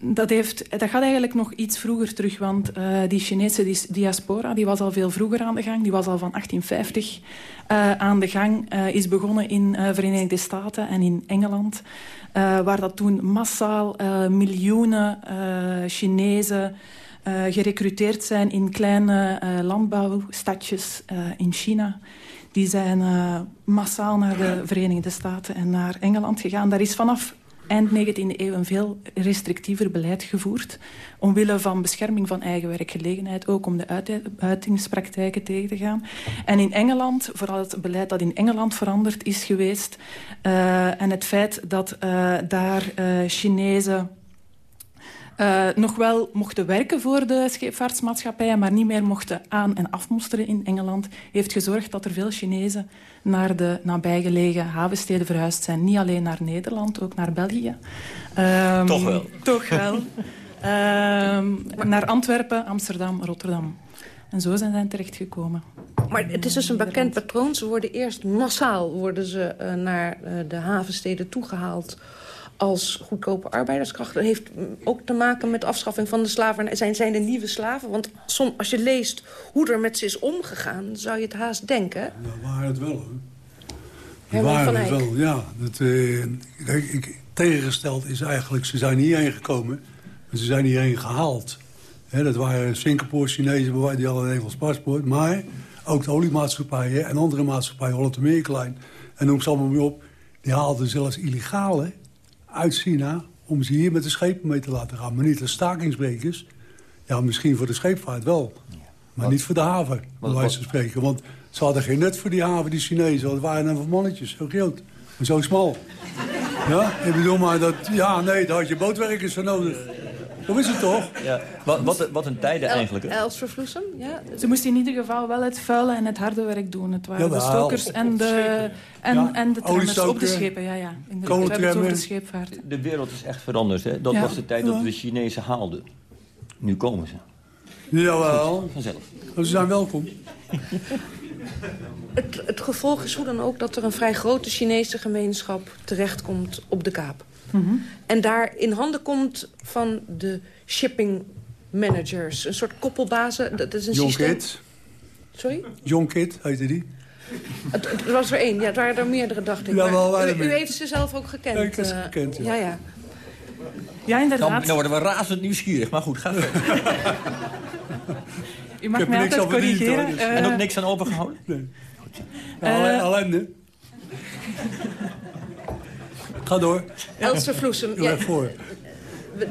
dat, heeft, dat gaat eigenlijk nog iets vroeger terug, want eh, die Chinese diaspora die was al veel vroeger aan de gang. Die was al van 1850 eh, aan de gang. eh, is begonnen in de Verenigde Staten en in Engeland. waar dat toen massaal miljoenen Chinezen gerecruiteerd zijn in kleine landbouwstadjes in China. Die zijn massaal naar de Verenigde Staten en naar Engeland gegaan. Daar is vanaf eind 19e eeuw een veel restrictiever beleid gevoerd. Omwille van bescherming van eigen werkgelegenheid. Ook om de uit- uitingspraktijken tegen te gaan. En in Engeland, vooral het beleid dat in Engeland veranderd is geweest. eh, en het feit dat eh, daar eh Chinezen uh, nog wel mochten werken voor de scheepvaartsmaatschappijen... maar niet meer mochten aan- en afmosteren in Engeland... heeft gezorgd dat er veel Chinezen naar de nabijgelegen havensteden verhuisd zijn. Niet alleen naar Nederland, ook naar België. Um, toch wel. Toch wel. um, naar Antwerpen, Amsterdam, Rotterdam. En zo zijn zij terechtgekomen. Maar het is dus een bekend patroon. Ze worden eerst massaal worden ze, uh, naar uh, de havensteden toegehaald als goedkope arbeiderskracht. Dat heeft ook te maken met de afschaffing van de slaven. Zijn, zijn de nieuwe slaven? Want som, als je leest hoe er met ze is omgegaan... zou je het haast denken. Ja, waren het wel, hoor. waren het wel, ja. Dat, kijk, ik, tegengesteld is eigenlijk, ze zijn hierheen gekomen... maar ze zijn hierheen gehaald. He, dat waren Singapore-Chinezen, die hadden een Engels paspoort. Maar ook de oliemaatschappijen en andere maatschappijen, Holland Meerklein... en noem ze allemaal weer op, die haalden zelfs illegale uit China... om ze hier met de schepen mee te laten gaan. Maar niet als stakingsbrekers. Ja, misschien voor de scheepvaart wel. Maar niet voor de haven, bij wijze van spreken. Want ze hadden geen nut voor die haven, die Chinezen. Dat waren dan van mannetjes, zo groot. Maar zo smal. Ja, ik bedoel maar dat... Ja, nee, daar had je bootwerkers voor nodig. Zo is het toch? Ja. Wat, wat, wat een tijden El, eigenlijk. Hè? Els Vervloesem, ja. Ze moesten in ieder geval wel het vuile en het harde werk doen. Het waren ja, de stokers en de, en, ja, en de tremmers op de schepen. Ja, ja. Inderdaad, we hebben het over de scheepvaart. De wereld is echt veranderd. Hè? Dat ja. was de tijd dat we de Chinezen haalden. Nu komen ze. Jawel. Vanzelf. Ze zijn welkom. Het, het, gevolg is hoe dan ook dat er een vrij grote Chinese gemeenschap terechtkomt op de Kaap. Mm -hmm. En daar in handen komt van de shipping managers. Een soort koppelbazen. Dat is een John systeem... Sorry? John Kidd heette die. Het, het, was er één. Ja, het waren er meerdere, dacht ik. Ja, wel, maar, u, u, heeft ze zelf ook gekend. Ja, ik heb ze gekend, ja. ja, ja. Ja, inderdaad. Dan, dan worden we razend nieuwsgierig. Maar goed, ga verder. U mag mij altijd corrigeren. Dus. Uh, en ook niks aan opengehouden? Nee. Uh, ellende. Ga door. Elster Vloesem. Ja, voor.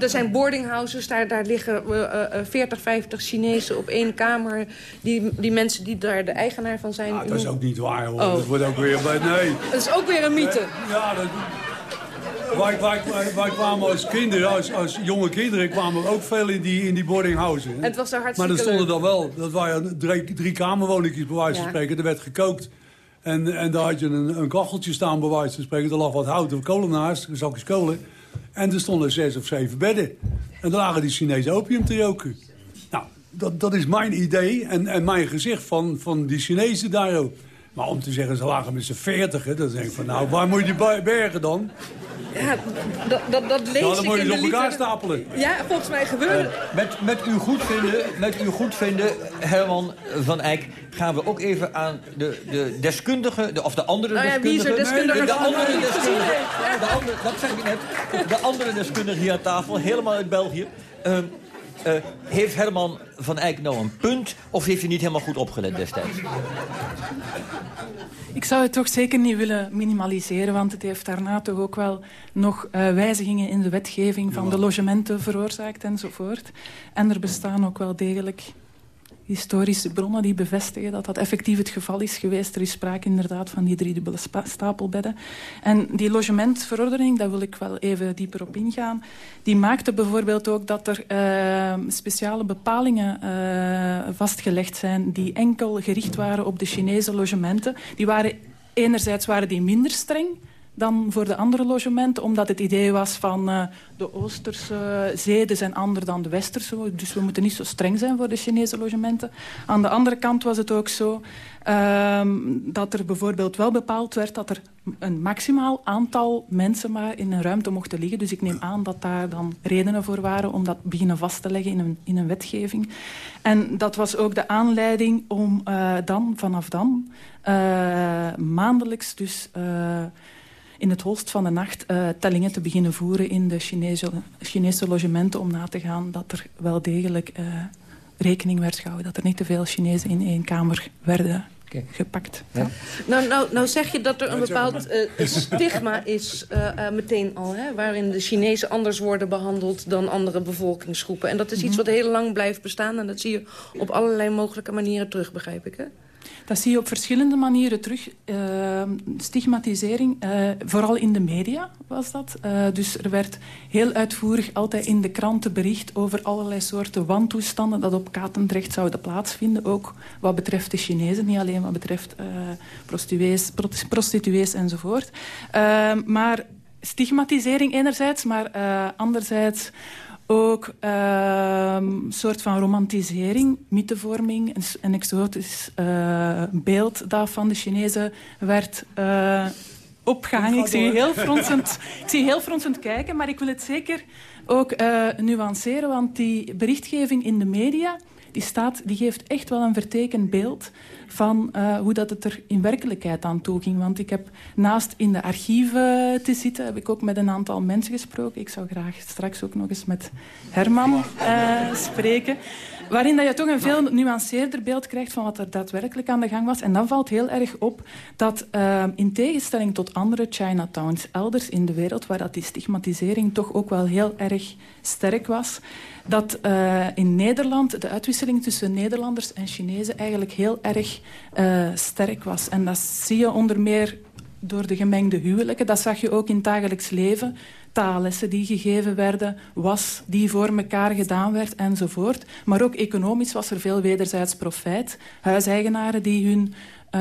Er zijn boardinghouses, daar, daar liggen uh, 40, 50 Chinezen op één kamer. Die, die mensen die daar de eigenaar van zijn. Ah, dat is ook niet waar, hoor. Oh. Dat wordt ook weer... Nee. Dat is ook weer een mythe. Ja, dat... Wij, wij, wij, kwamen als kinderen, als, als jonge kinderen, kwamen we ook veel in die, in die boardinghouses. Het was daar hartstikke Maar er stonden dan wel, dat waren drie, drie kamerwoningjes bij wijze van ja. spreken. Er werd gekookt. En, en daar had je een, een kacheltje staan bij wijze spreken. Er lag wat hout of kolen naast, zakjes kolen. En er stonden zes of zeven bedden. En daar lagen die Chinese opium te roken. Nou, dat, dat is mijn idee en, en mijn gezicht van, van die Chinezen daar ook. Maar om te zeggen, ze lagen met z'n veertigen, dan denk ik van, nou, waar moet je die bergen dan? Ja, dat, dat, dat lees nou, dan moet je ik ze op elkaar stapelen. Ja, volgens mij gebeurde uh, met, met, uw goedvinden, met uw goedvinden, Herman van Eyck... gaan we ook even aan de, de deskundige, de, of de andere oh ja, deskundige... Wie is er deskundige? de, de andere deskundige. Ja, de andere, dat zeg ik net. De andere deskundige hier aan tafel, helemaal uit België... Uh, uh, heeft Herman van Eyck nou een punt... of heeft hij niet helemaal goed opgelet destijds? Ik zou het toch zeker niet willen minimaliseren... want het heeft daarna toch ook wel nog uh, wijzigingen in de wetgeving... van de logementen veroorzaakt enzovoort. En er bestaan ook wel degelijk historische bronnen die bevestigen dat dat effectief het geval is geweest. Er is sprake inderdaad van die driedubbele stapelbedden. En die logementverordening, daar wil ik wel even dieper op ingaan... die maakte bijvoorbeeld ook dat er uh, speciale bepalingen uh, vastgelegd zijn... die enkel gericht waren op de Chinese logementen. Die waren, enerzijds waren die minder streng dan voor de andere logementen. Omdat het idee was van uh, de Oosterse zeden zijn anders dan de Westerse. Dus we moeten niet zo streng zijn voor de Chinese logementen. Aan de andere kant was het ook zo uh, dat er bijvoorbeeld wel bepaald werd... dat er een maximaal aantal mensen maar in een ruimte mochten liggen. Dus ik neem aan dat daar dan redenen voor waren... om dat beginnen vast te leggen in een, in een wetgeving. En dat was ook de aanleiding om uh, dan, vanaf dan... maandelijks dus in het holst van de nacht uh, tellingen te beginnen voeren in de Chinese, Chinese logementen... om na te gaan dat er wel degelijk uh, rekening werd gehouden. Dat er niet te veel Chinezen in één kamer werden gepakt. Ja. Nou, nou, nou zeg je dat er een bepaald uh, stigma is meteen al... Hè, waarin de Chinezen anders worden behandeld dan andere bevolkingsgroepen. En dat is iets wat heel lang blijft bestaan... en dat zie je op allerlei mogelijke manieren terug, begrijp ik, hè? Dat zie je op verschillende manieren terug. Uh, stigmatisering, uh, vooral in de media was dat. Uh, dus er werd heel uitvoerig altijd in de kranten bericht... over allerlei soorten wantoestanden dat op Katendrecht zouden plaatsvinden. Ook wat betreft de Chinezen, niet alleen wat betreft prostituees, prostituees enzovoort. maar stigmatisering enerzijds, maar anderzijds ook een uh, soort van romantisering, mythevorming, een, exotisch uh, beeld dat van de Chinezen werd uh, opgehangen. Ik zie, je heel fronsend, ik zie je heel fronsend kijken, maar ik wil het zeker ook uh, nuanceren, want die berichtgeving in de media die, staat, die geeft echt wel een vertekend beeld van uh, hoe dat het er in werkelijkheid aan toe ging. Want ik heb naast in de archieven te zitten, heb ik ook met een aantal mensen gesproken. Ik zou graag straks ook nog eens met Herman uh, spreken. Waarin dat je toch een veel nuanceerder beeld krijgt van wat er daadwerkelijk aan de gang was. En dan valt heel erg op dat uh, in tegenstelling tot andere Chinatowns elders in de wereld, waar dat die stigmatisering toch ook wel heel erg sterk was, dat uh, in Nederland de uitwisseling tussen Nederlanders en Chinezen eigenlijk heel erg uh, sterk was. En dat zie je onder meer door de gemengde huwelijken. Dat zag je ook in het dagelijks leven. Taallessen die gegeven werden, was die voor elkaar gedaan werd enzovoort. Maar ook economisch was er veel wederzijds profijt. Huiseigenaren die hun uh,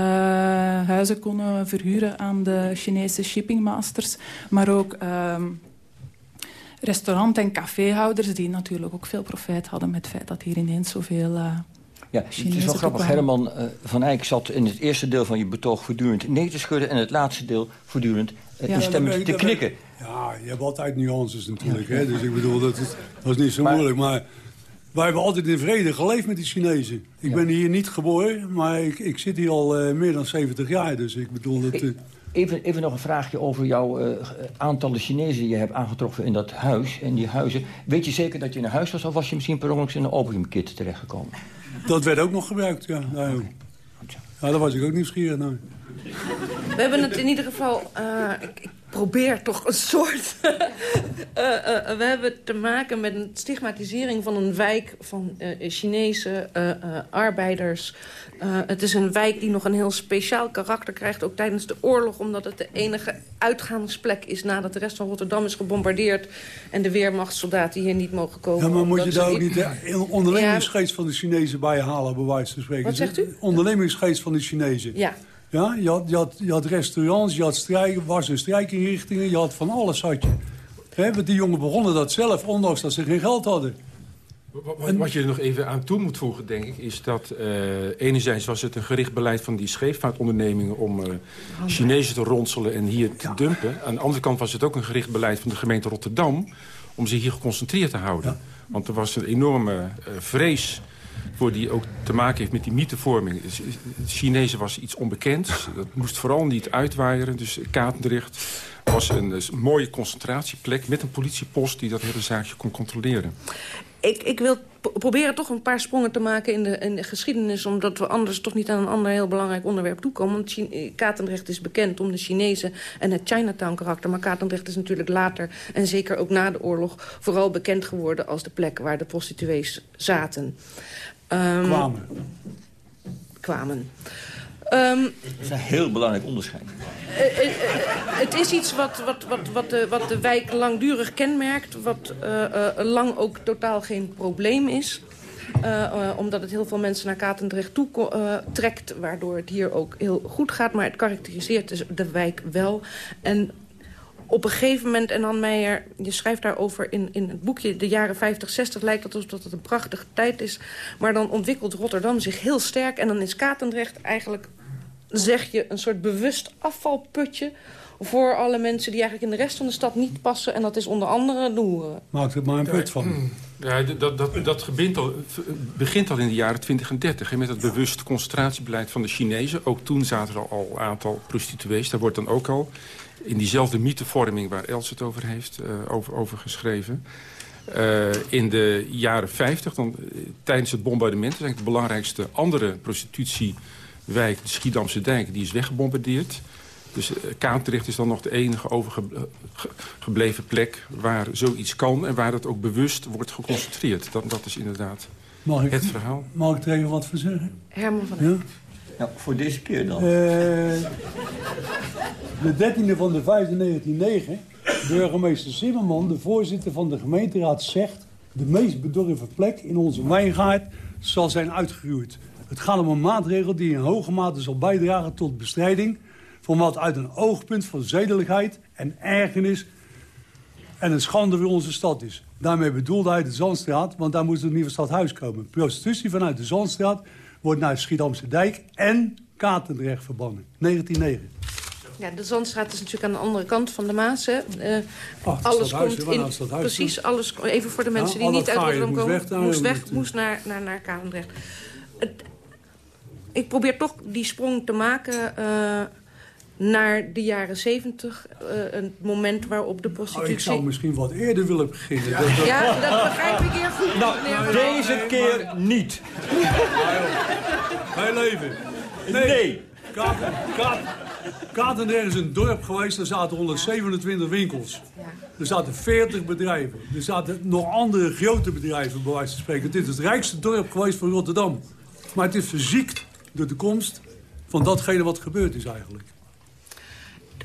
huizen konden verhuren aan de Chinese shippingmasters. Maar ook... Uh, restaurant- en caféhouders... die natuurlijk ook veel profijt hadden met het feit dat hier ineens zoveel... Uh, ja, het is wel grappig. Herman uh, van Eyck zat in het eerste deel van je betoog voortdurend nee te schudden... en het laatste deel voortdurend uh, ja, instemmend te knikken. Ja, je hebt altijd nuances natuurlijk. Ja. Hè? Dus ik bedoel, dat is, dat is niet zo maar, moeilijk. Maar wij hebben altijd in vrede geleefd met die Chinezen. Ik ja. ben hier niet geboren, maar ik, ik zit hier al uh, meer dan 70 jaar. Dus ik bedoel... Dat, uh, Even, even nog een vraagje over jouw uh, aantallen Chinezen die je hebt aangetroffen in dat huis. En die huizen. Weet je zeker dat je in een huis was of was je misschien per ongeluk in een opiumkit terechtgekomen? Dat werd ook nog gebruikt, ja. Nou, ja, daar was ik ook nieuwsgierig naar. We hebben het in ieder geval... Uh, ik, probeer toch een soort... uh, uh, we hebben te maken met een stigmatisering van een wijk van Chinese arbeiders... het is een wijk die nog een heel speciaal karakter krijgt, ook tijdens de oorlog... omdat het de enige uitgaansplek is nadat de rest van Rotterdam is gebombardeerd... en de weermachtssoldaten hier niet mogen komen. Ja, maar moet je daar ook niet de ondernemingsgeest ja. van de Chinezen bij halen, bij wijze van spreken? Wat zegt u? Ondernemingsgeest van de Chinezen. Ja. Ja, je had, je, had, je had restaurants, je had strijk, was- en strijkinrichtingen, je had van alles had je. He, want die jongen begonnen dat zelf, ondanks dat ze geen geld hadden. Wat, wat je er nog even aan toe moet voegen, denk ik... is dat uh, enerzijds was het een gericht beleid van die scheepvaartondernemingen... om uh, Chinezen te ronselen en hier te ja. dumpen. Aan de andere kant was het ook een gericht beleid van de gemeente Rotterdam... om zich hier geconcentreerd te houden. Ja. Want er was een enorme uh, vrees voor die ook te maken heeft met die mythevorming. Het Chinezen was iets onbekends. Dat moest vooral niet uitwaaieren. Dus Katendrecht was een, een mooie concentratieplek... met een politiepost die dat hele zaakje kon controleren. Ik, ik wil proberen toch een paar sprongen te maken in de, geschiedenis... omdat we anders toch niet aan een ander heel belangrijk onderwerp toekomen. Want Chine Katendrecht is bekend om de Chinezen en het Chinatown-karakter. Maar Katendrecht is natuurlijk later, en zeker ook na de oorlog... vooral bekend geworden als de plek waar de prostituees zaten. Um, kwamen. Kwamen. Um, dat is een heel belangrijk onderscheid. Uh, uh, uh, het is iets wat, wat, wat, wat, de, wat de wijk langdurig kenmerkt. Wat lang ook totaal geen probleem is. omdat het heel veel mensen naar Katendrecht toe trekt. Waardoor het hier ook heel goed gaat. Maar het karakteriseert dus de wijk wel. En op een gegeven moment, en dan Meijer, je schrijft daarover in, in het boekje... de jaren 50, 60 lijkt het alsof het een prachtige tijd is. Maar dan ontwikkelt Rotterdam zich heel sterk. En dan is Katendrecht eigenlijk, zeg je, een soort bewust afvalputje voor alle mensen die eigenlijk in de rest van de stad niet passen. En dat is onder andere Loeren. Maak er maar een put van. Ja, dat, dat, dat al, begint al in de jaren 20 en 30. Hè, met het bewust concentratiebeleid van de Chinezen. Ook toen zaten er al een aantal prostituees. Daar wordt dan ook al in diezelfde mythevorming waar Els het over heeft, uh, over, over geschreven. Uh, in de jaren 50, dan, uh, tijdens het bombardement... is eigenlijk de belangrijkste andere prostitutiewijk, de Schiedamse Dijk... die is weggebombardeerd. Dus uh, Kaantrecht is dan nog de enige overgebleven plek... waar zoiets kan en waar het ook bewust wordt geconcentreerd. Dat, dat is inderdaad mag ik, het verhaal. Mag ik er even wat van zeggen? Herman van ja? Voor deze keer dan. Eh, de 13e van de 5e 1909, burgemeester Zimmerman, de voorzitter van de gemeenteraad, zegt... de meest bedorven plek in onze wijngaard zal zijn uitgeroeid. Het gaat om een maatregel die in hoge mate zal bijdragen tot bestrijding... van wat uit een oogpunt van zedelijkheid en ergernis en een schande voor onze stad is. Daarmee bedoelde hij de Zandstraat, want daar moest het nieuwe stadhuis komen. Prostitutie vanuit de Zandstraat wordt naar Schiedamse Dijk en Katendrecht verbannen. 1909. Ja, de Zandstraat is natuurlijk aan de andere kant van de Maas. Hè. Ach, het alles komt in... Precies, alles, even voor de Ja, mensen die niet uit Rotterdam moest komen. weg moest weg, moest naar, naar, naar Katendrecht. Het- ik probeer toch die sprong te maken eh, naar de jaren zeventig. eh, een moment waarop de Oh, prostitutie... ik zou misschien wat eerder willen beginnen. Dat- dat- Ja, dat begrijp ik heel goed. Nou, deze keer niet. Mijn leven. Nee. Katendrecht is een dorp geweest, er zaten 127 winkels. Er zaten 40 bedrijven. Er zaten nog andere grote bedrijven, bij wijze van spreken. Dit is het rijkste dorp geweest van Rotterdam. Maar het is verziekt door de komst van datgene wat gebeurd is eigenlijk.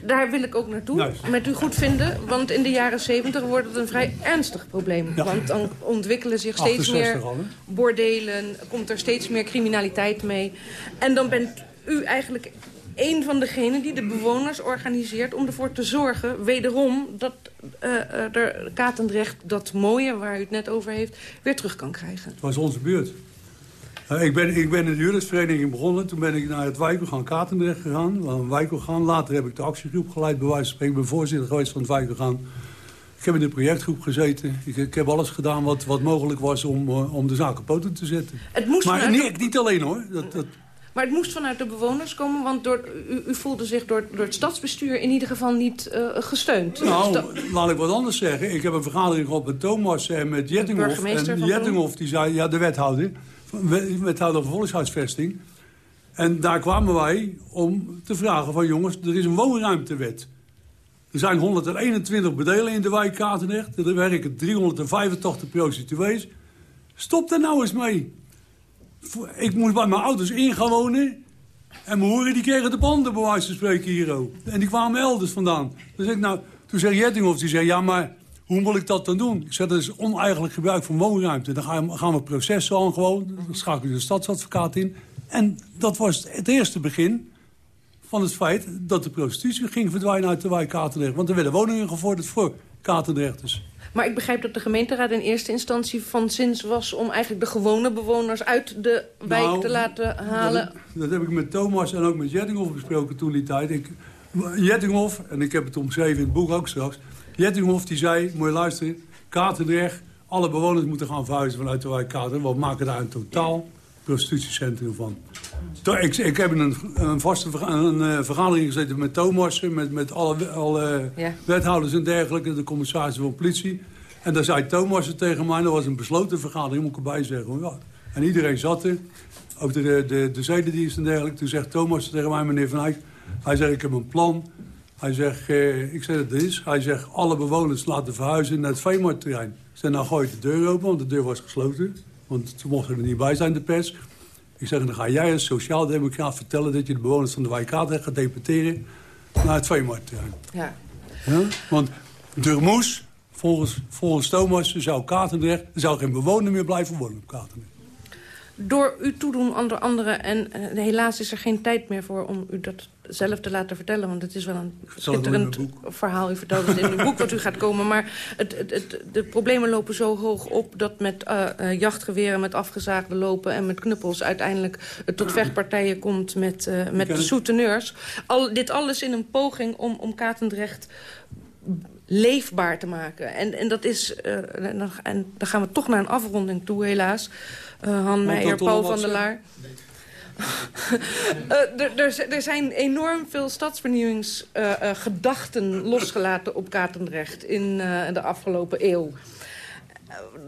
Daar wil ik ook naartoe, Juist. met u goed vinden. Want in de jaren 70 wordt het een vrij ernstig probleem. Ja. Want dan ontwikkelen zich steeds 68 meer al, bordelen, komt er steeds meer criminaliteit mee. En dan bent u eigenlijk een van degenen die de bewoners organiseert... om ervoor te zorgen, wederom, dat eh eh, er Katendrecht, dat mooie waar u het net over heeft, weer terug kan krijgen. Het was onze buurt. Eh, ik, ben, ik ben in de huurdersvereniging begonnen. Toen ben ik naar het wijkorgaan Katendrecht gegaan. Een wijkorgaan. Later heb ik de actiegroep geleid, bij wijze van spreken. Ik ben voorzitter geweest van het wijkorgaan. Ik heb in de projectgroep gezeten. Ik, ik heb alles gedaan wat, wat mogelijk was om, eh, om de zaak op poten te zetten. Het moest maar niet, niet alleen hoor. Dat, dat, Maar het moest vanuit de bewoners komen, want door, u, u voelde zich door, door het stadsbestuur in ieder geval niet eh, gesteund. Nou, Dus dat- laat ik wat anders zeggen. Ik heb een vergadering gehad met Thomas en met Jettinghoff. En Jettinghoff die zei, ja, de wethouder, we- wethouder van volkshuisvesting. En daar kwamen wij om te vragen van jongens, er is een woonruimtewet. Er zijn 121 bedelen in de wijk Katendrecht. Er werken 385 prostituees. Stop er nou eens mee. Ik moest bij mijn ouders in gaan wonen. En mijn hoeren die kregen de banden bij wijze van spreken hier ook. En die kwamen elders vandaan. Dus ik, nou, toen zei Jettinghoff, die zei, ja maar hoe moet ik dat dan doen? Ik zei, dat is oneigenlijk gebruik van woonruimte. Dan gaan, gaan we processen aan gewoon. Dan schakel je de stadsadvocaat in. En dat was het eerste begin van het feit dat de prostitutie ging verdwijnen uit de wijk Katendrecht. Want er werden woningen gevorderd voor Katendrechters. Maar ik begrijp dat de gemeenteraad in eerste instantie van zins was... om eigenlijk de gewone bewoners uit de wijk Nou, te laten halen. Dat, dat heb ik met Thomas en ook met Jettinghoff besproken toen die tijd. Ik, Jettinghoff, en ik heb het omschreven in het boek ook straks. Jettinghoff die zei, moet je luisteren, Katendrecht... alle bewoners moeten gaan verhuizen vanuit de wijk Katendrecht... want we maken daar een totaal prostitutiecentrum van. Ik, ik heb een, een vaste verga- een, eh, vergadering gezeten met Thomas... met, met alle, alle Ja. wethouders en dergelijke, de commissarissen van politie... En daar zei Thomas tegen mij, dat was een besloten vergadering, moet ik erbij zeggen. Ja. En iedereen zat er, ook de, de, de, de zedendienst en dergelijke. Toen zegt Thomas tegen mij, meneer Van Eyck, hij zegt, ik heb een plan. Hij zegt, eh, ik zeg dat het is. Hij zegt, alle bewoners laten verhuizen naar het Veemarktterrein. Ik zeg, nou gooi ik de deur open, want de deur was gesloten. Want ze mochten er niet bij zijn, de pers. Ik zeg, dan ga jij als sociaaldemocraat vertellen... dat je de bewoners van de wijk Katendrecht gaat deporteren naar het Veemarktterrein. Ja. Ja? Want er moest, volgens, volgens Thomas, zou Katendrecht... er zou geen bewoner meer blijven wonen op Katendrecht. Door u toedoen onder anderen... en eh, helaas is er geen tijd meer voor om u dat zelf te laten vertellen... want het is wel een schitterend verhaal. U vertelt het in uw boek wat u gaat komen. Maar het, het, het- de problemen lopen zo hoog op... dat met eh, eh, jachtgeweren, met afgezaagde lopen en met knuppels... uiteindelijk het tot vechtpartijen komt met, met de souteneurs. Al, dit alles in een poging om, om Katendrecht leefbaar te maken. En, en dat is... en dan gaan we toch naar een afronding toe, helaas. Eh Han Meijer, Paul van der Laar. Eh, er- zijn enorm veel stadsvernieuwingsgedachten losgelaten op Katendrecht in eh, de afgelopen eeuw.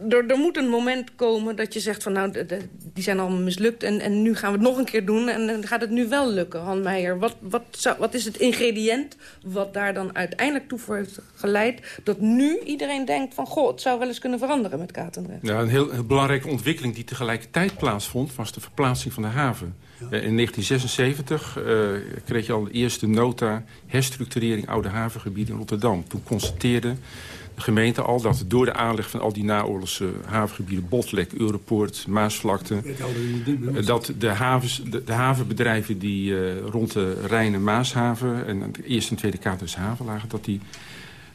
Er, er moet een moment komen dat je zegt van nou, de- de- die zijn allemaal mislukt en, en nu gaan we het nog een keer doen en, dan gaat het nu wel lukken, Han Meijer. Wat, wat, zou, wat is het ingrediënt wat daar dan uiteindelijk toe voor heeft geleid dat nu iedereen denkt van goh, het zou wel eens kunnen veranderen met Katendrecht? Ja, een heel, heel belangrijke ontwikkeling die tegelijkertijd plaatsvond... was de verplaatsing van de haven. Eh, In 1976 eh, kreeg je al de eerste nota herstructurering oude havengebieden in Rotterdam. Toen constateerde de gemeente al dat door de aanleg van al die naoorlogse havengebieden... Botlek, Europoort, Maasvlakte... dat de, havens, de, de havenbedrijven die eh, rond de Rijn- en Maashaven... en de Eerste en Tweede Katersche haven lagen... dat die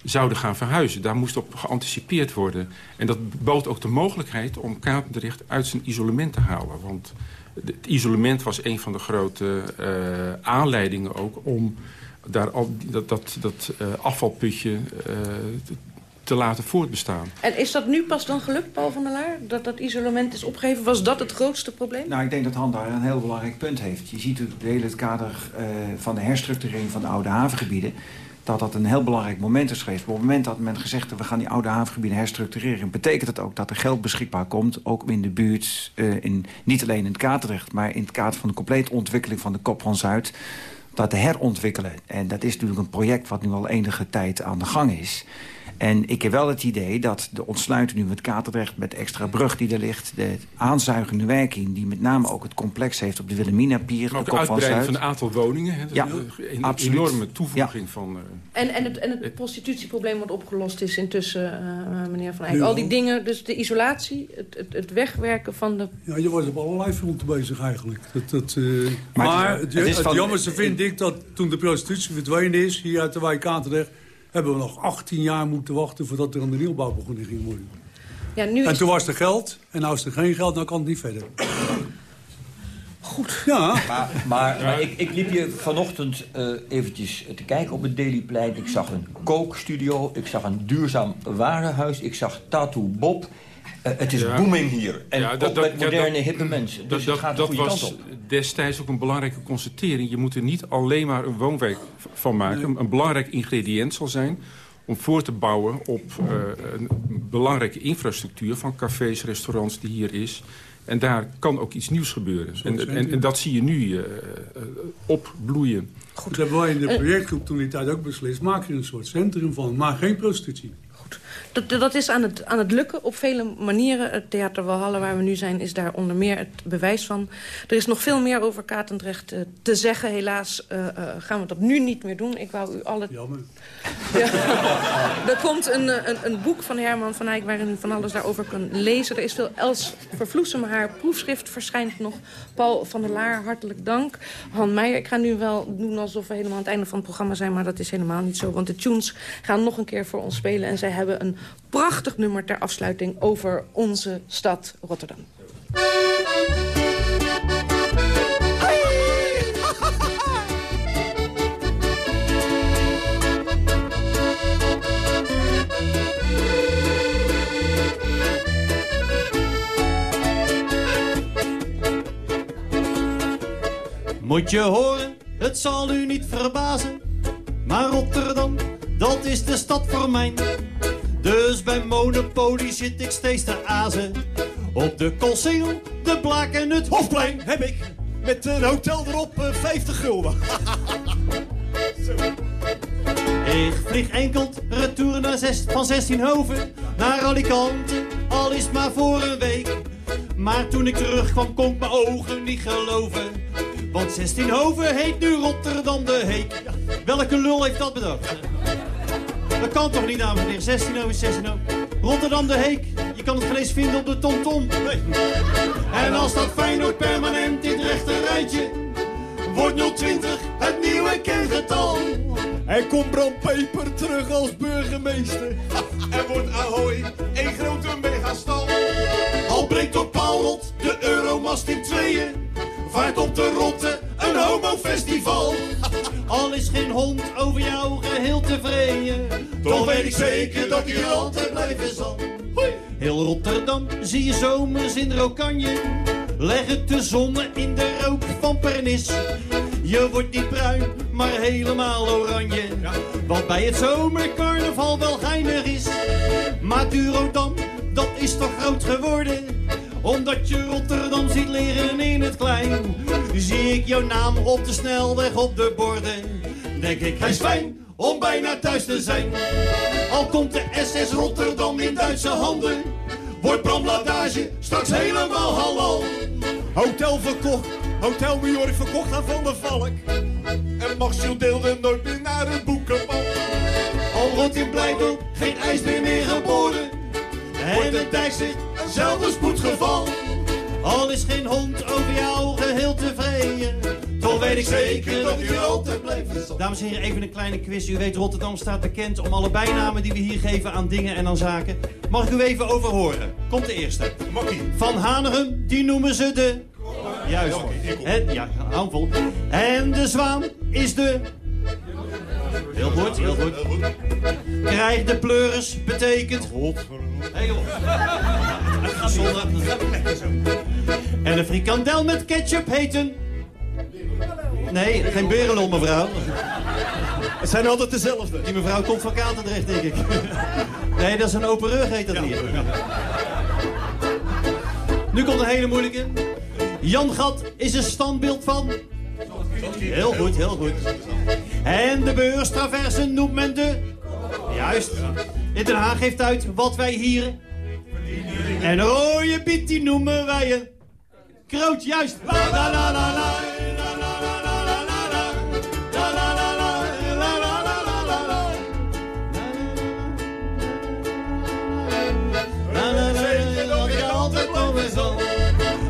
zouden gaan verhuizen. Daar moest op geanticipeerd worden. En dat bood ook de mogelijkheid om Katendrecht uit zijn isolement te halen. Want het isolement was een van de grote eh, aanleidingen ook... om daar al, dat, dat, dat eh, afvalputje te, te laten voortbestaan. En is dat nu pas dan gelukt, Paul van der Laar? Dat dat isolement is opgegeven? Was dat het grootste probleem? Nou, ik denk dat Han daar een heel belangrijk punt heeft. Je ziet natuurlijk het hele kader eh, van de herstructurering van de oude havengebieden... dat dat een heel belangrijk moment is geweest. Op het moment dat men gezegd heeft... we gaan die oude havengebieden herstructureren... betekent het ook dat er geld beschikbaar komt... ook in de buurt, eh, in, niet alleen in het Katerdrecht... maar in het kader van de complete ontwikkeling van de Kop van Zuid... dat te herontwikkelen. En dat is natuurlijk een project wat nu al enige tijd aan de gang is... En ik heb wel het idee dat de ontsluiting nu met Katerdrecht... met de extra brug die er ligt, de aanzuigende werking... die met name ook het complex heeft op de Wilhelmina-pier... Maar de ook de van uitbreiding Zuid. van het aantal woningen. Hè, Ja, een, een absoluut. enorme toevoeging van... eh, En, en, het, en het prostitutieprobleem wat opgelost is intussen, eh, meneer Van Eyck. Al die dingen, dus de isolatie, het, het, het wegwerken van de... Ja, je was op allerlei fronten bezig eigenlijk. Dat, dat, eh, Maar maar het is- jammerste vind ik dat toen de prostitutie verdwenen is... hier uit de wijk Katendrecht... hebben we nog 18 jaar moeten wachten voordat er aan de nieuwbouw begonnen ging worden. Ja, nu En is toen was er geld. En nou is er geen geld, dan kan het niet verder. Goed. Ja. Maar, maar, maar ik, ik liep hier vanochtend eh, eventjes te kijken op het Dailyplein. Ik zag een kookstudio, ik zag een duurzaam warenhuis, ik zag Tattoo Bob. Eh, het is Ja. booming hier. En Ja, dat- dat- met ja, moderne, dat- hippe mensen. Dat, Dus dat, het gaat de goede was kant op. destijds ook een belangrijke constatering. Je moet er niet alleen maar een woonwijk van maken. Een, een belangrijk ingrediënt zal zijn om voor te bouwen op eh, een belangrijke infrastructuur... van cafés, restaurants die hier is. En daar kan ook iets nieuws gebeuren. En, en, en dat zie je nu eh, opbloeien. Dat hebben wij in de projectgroep toen die tijd ook beslist. Maak er een soort centrum van, maar geen prostitutie. Dat, dat is aan het, aan het lukken op vele manieren. Het Theater Walhalla, waar we nu zijn, is daar onder meer het bewijs van. Er is nog veel meer over Katendrecht eh, te zeggen. Helaas eh, gaan we dat nu niet meer doen. Ik wou u alle... Jammer. Ja. er komt een, een, een boek van Herman van Eyck waarin u van alles daarover kan lezen. Er is veel Els Vervloesem, haar proefschrift verschijnt nog. Paul van der Laar, hartelijk dank. Han Meijer, ik ga nu wel doen alsof we helemaal aan het einde van het programma zijn... maar dat is helemaal niet zo, want de tunes gaan nog een keer voor ons spelen... en zij hebben een prachtig nummer ter afsluiting over onze stad Rotterdam. Moet je horen, het zal u niet verbazen. Maar Rotterdam, dat is de stad voor mij. Dus bij Monopoly zit ik steeds te azen. Op de Colsingel, de Blaak en het Hofplein heb ik. Met een hotel erop eh, 50 gulden. Ik vlieg enkel retour naar van 16 hoven naar Alicante, al is maar voor een week. Maar toen ik terugkwam kon ik mijn ogen niet geloven. Want 16 hoven heet nu Rotterdam de Heek. Welke lul heeft dat bedacht? Dat kan toch niet, dames en heren? 16 over 16 over. Rotterdam de Heek. Je kan het eens vinden op de TomTom. Nee. En als dat Feyenoord permanent in het rechte rijtje... wordt 020 het nieuwe kengetal. En komt Bram Peper terug als burgemeester. En wordt Ahoy een grote megastal. Al breekt door Paulrot de Euromast in tweeën. Vaart op de rotte een homofestival. Al is geen hond over jou geheel tevreden. Toch weet ik zeker dat je altijd blijven zal. Heel Rotterdam zie je zomers in Rokanje. Leg het de zonne in de rook van Pernis. Je wordt niet bruin, maar helemaal oranje. Wat bij het zomercarnaval wel geinig is. Madurodam, dat is toch groot geworden. Omdat je Rotterdam ziet leren in het klein. Zie ik jouw naam op de snelweg op de borden. Denk ik, hij is fijn om bijna thuis te zijn. Al komt de SS Rotterdam in Duitse handen. Wordt Bramladage straks helemaal halal. Hotel verkocht, Hotel Major verkocht aan Van der Valk. En Marcel deelde nooit meer naar een boekenbal. Al wordt in Blijdorp geen ijsbeer meer geboren. En de dijk zegt eenzelfde spoedgeval. Al is geen hond over jou geheel tevreden. Toch weet ik zeker dat er altijd zal. Dames en heren, even een kleine quiz. U weet, Rotterdam staat bekend om alle bijnamen die we hier geven aan dingen en aan zaken. Mag ik u even overhoren? Komt de eerste. Van Hanegem, die noemen ze de... Juist. En, ja, handvol. En de zwaan is de... Heel goed, heel goed. Krijg de pleuris betekent... Hey, joh. Uitgezonde. En een frikandel met ketchup heet een... Nee, geen berenlol, mevrouw. Het zijn altijd dezelfde. Die mevrouw komt van Katendrecht, denk ik. Nee, dat is een open rug, heet dat hier. Nu komt een hele moeilijke. Jan Gat is een standbeeld van... Heel goed, heel goed. En de beurstraversen noemt men de... Juist. In Den Haag geeft uit wat wij hier... En rode biet die noemen wij een... Kroot, juist. La la la la la.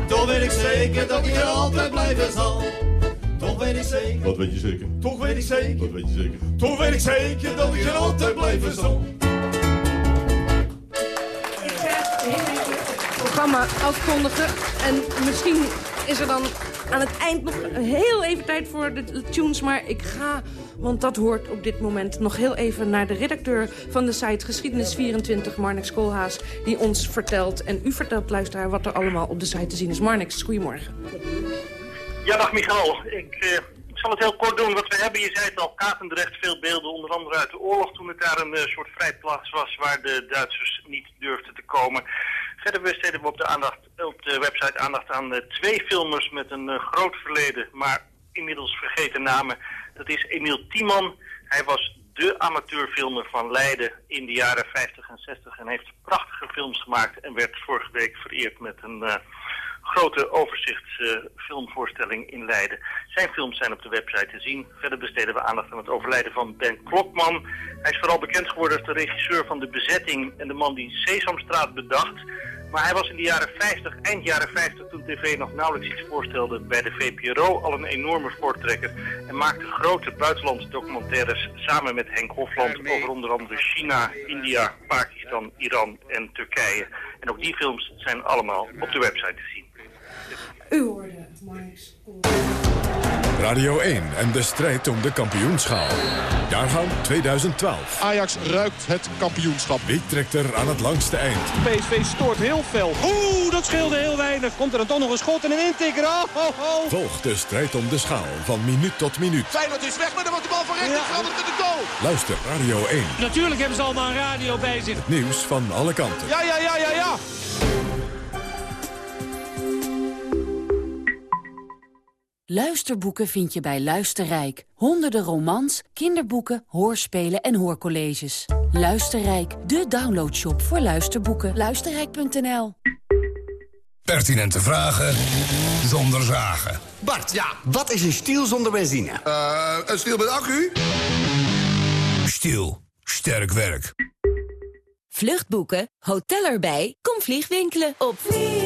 Toch weet ik zeker dat ik er altijd blijven zal. Toch weet ik zeker. Wat weet je zeker? Toch weet ik zeker. Wat weet je zeker? Toch weet ik zeker dat ik er altijd blijven zal. Programma afkondigen. En misschien is er dan aan het eind nog heel even tijd voor de tunes. Maar ik ga, want dat hoort op dit moment, nog heel even naar de redacteur van de site Geschiedenis24, Marnix Koolhaas. Die ons vertelt, en u vertelt, luisteraar, wat er allemaal op de site te zien is. Marnix, goedemorgen. Ja, dag Michael. Ik, eh, ik zal het heel kort doen. Wat we hebben, je zei het al, Katendrecht, veel beelden, onder andere uit de oorlog, toen het daar een eh, soort vrijplaats was waar de Duitsers niet durfden te komen. Verder besteden we op de, aandacht, op de website aandacht aan eh, twee filmers met een eh, groot verleden, maar inmiddels vergeten namen. Dat is Emiel Tiemann. Hij was de amateurfilmer van Leiden in de jaren 50 en 60 en heeft prachtige films gemaakt en werd vorige week vereerd met een eh, grote overzichtsfilmvoorstelling in Leiden. Zijn films zijn op de website te zien. Verder besteden we aandacht aan het overlijden van Ben Klokman. Hij is vooral bekend geworden als de regisseur van De Bezetting en de man die Sesamstraat bedacht. Maar hij was in de jaren 50, eind jaren 50, toen tv nog nauwelijks iets voorstelde bij de VPRO, al een enorme voortrekker. En maakte grote buitenlandse documentaires samen met Henk Hofland over onder andere China, India, Pakistan, Iran en Turkije. En ook die films zijn allemaal op de website te zien. U hoorde Marnix. Radio 1 en de strijd om de kampioenschaal. Jaargang 2012. Ajax ruikt het kampioenschap. Wie trekt er aan het langste eind? PSV stoort heel fel. Oeh, dat scheelde heel weinig. Komt er dan toch nog een schot en een intikker? Oh, oh, oh. Volg de strijd om de schaal van minuut tot minuut. Feyenoord is weg, maar dan wordt de bal van rechts veranderd in de goal. Luister Radio 1. Natuurlijk hebben ze allemaal een radio bij zich. Het nieuws van alle kanten. Ja, ja, ja, ja, ja. Luisterboeken vind je bij Luisterrijk. Honderden romans, kinderboeken, hoorspelen en hoorcolleges. Luisterrijk, de downloadshop voor luisterboeken. Luisterrijk.nl Pertinente vragen zonder zagen. Bart, ja, wat is een stiel zonder benzine? Eh, een stiel met accu? Stiel. Sterk werk. Vluchtboeken, hotel erbij, kom vliegwinkelen op Vliegwinkel.nl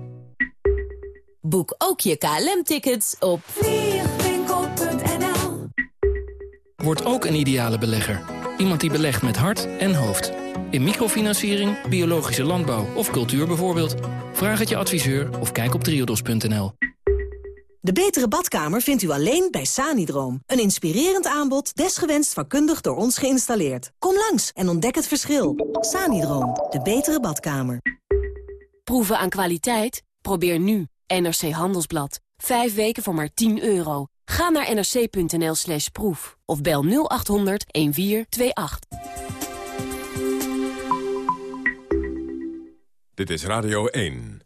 Boek ook je KLM-tickets op Vliegwinkel.nl Word ook een ideale belegger. Iemand die belegt met hart en hoofd. In microfinanciering, biologische landbouw of cultuur bijvoorbeeld. Vraag het je adviseur of kijk op triodos.nl. De betere badkamer vindt u alleen bij Sanidroom. Een inspirerend aanbod, desgewenst vakkundig door ons geïnstalleerd. Kom langs en ontdek het verschil. Sanidroom, de betere badkamer. Proeven aan kwaliteit? Probeer nu NRC Handelsblad. Vijf weken voor maar 10 euro. Ga naar nrc.nl slash proef. Of bel 0800 1428. Dit is Radio 1.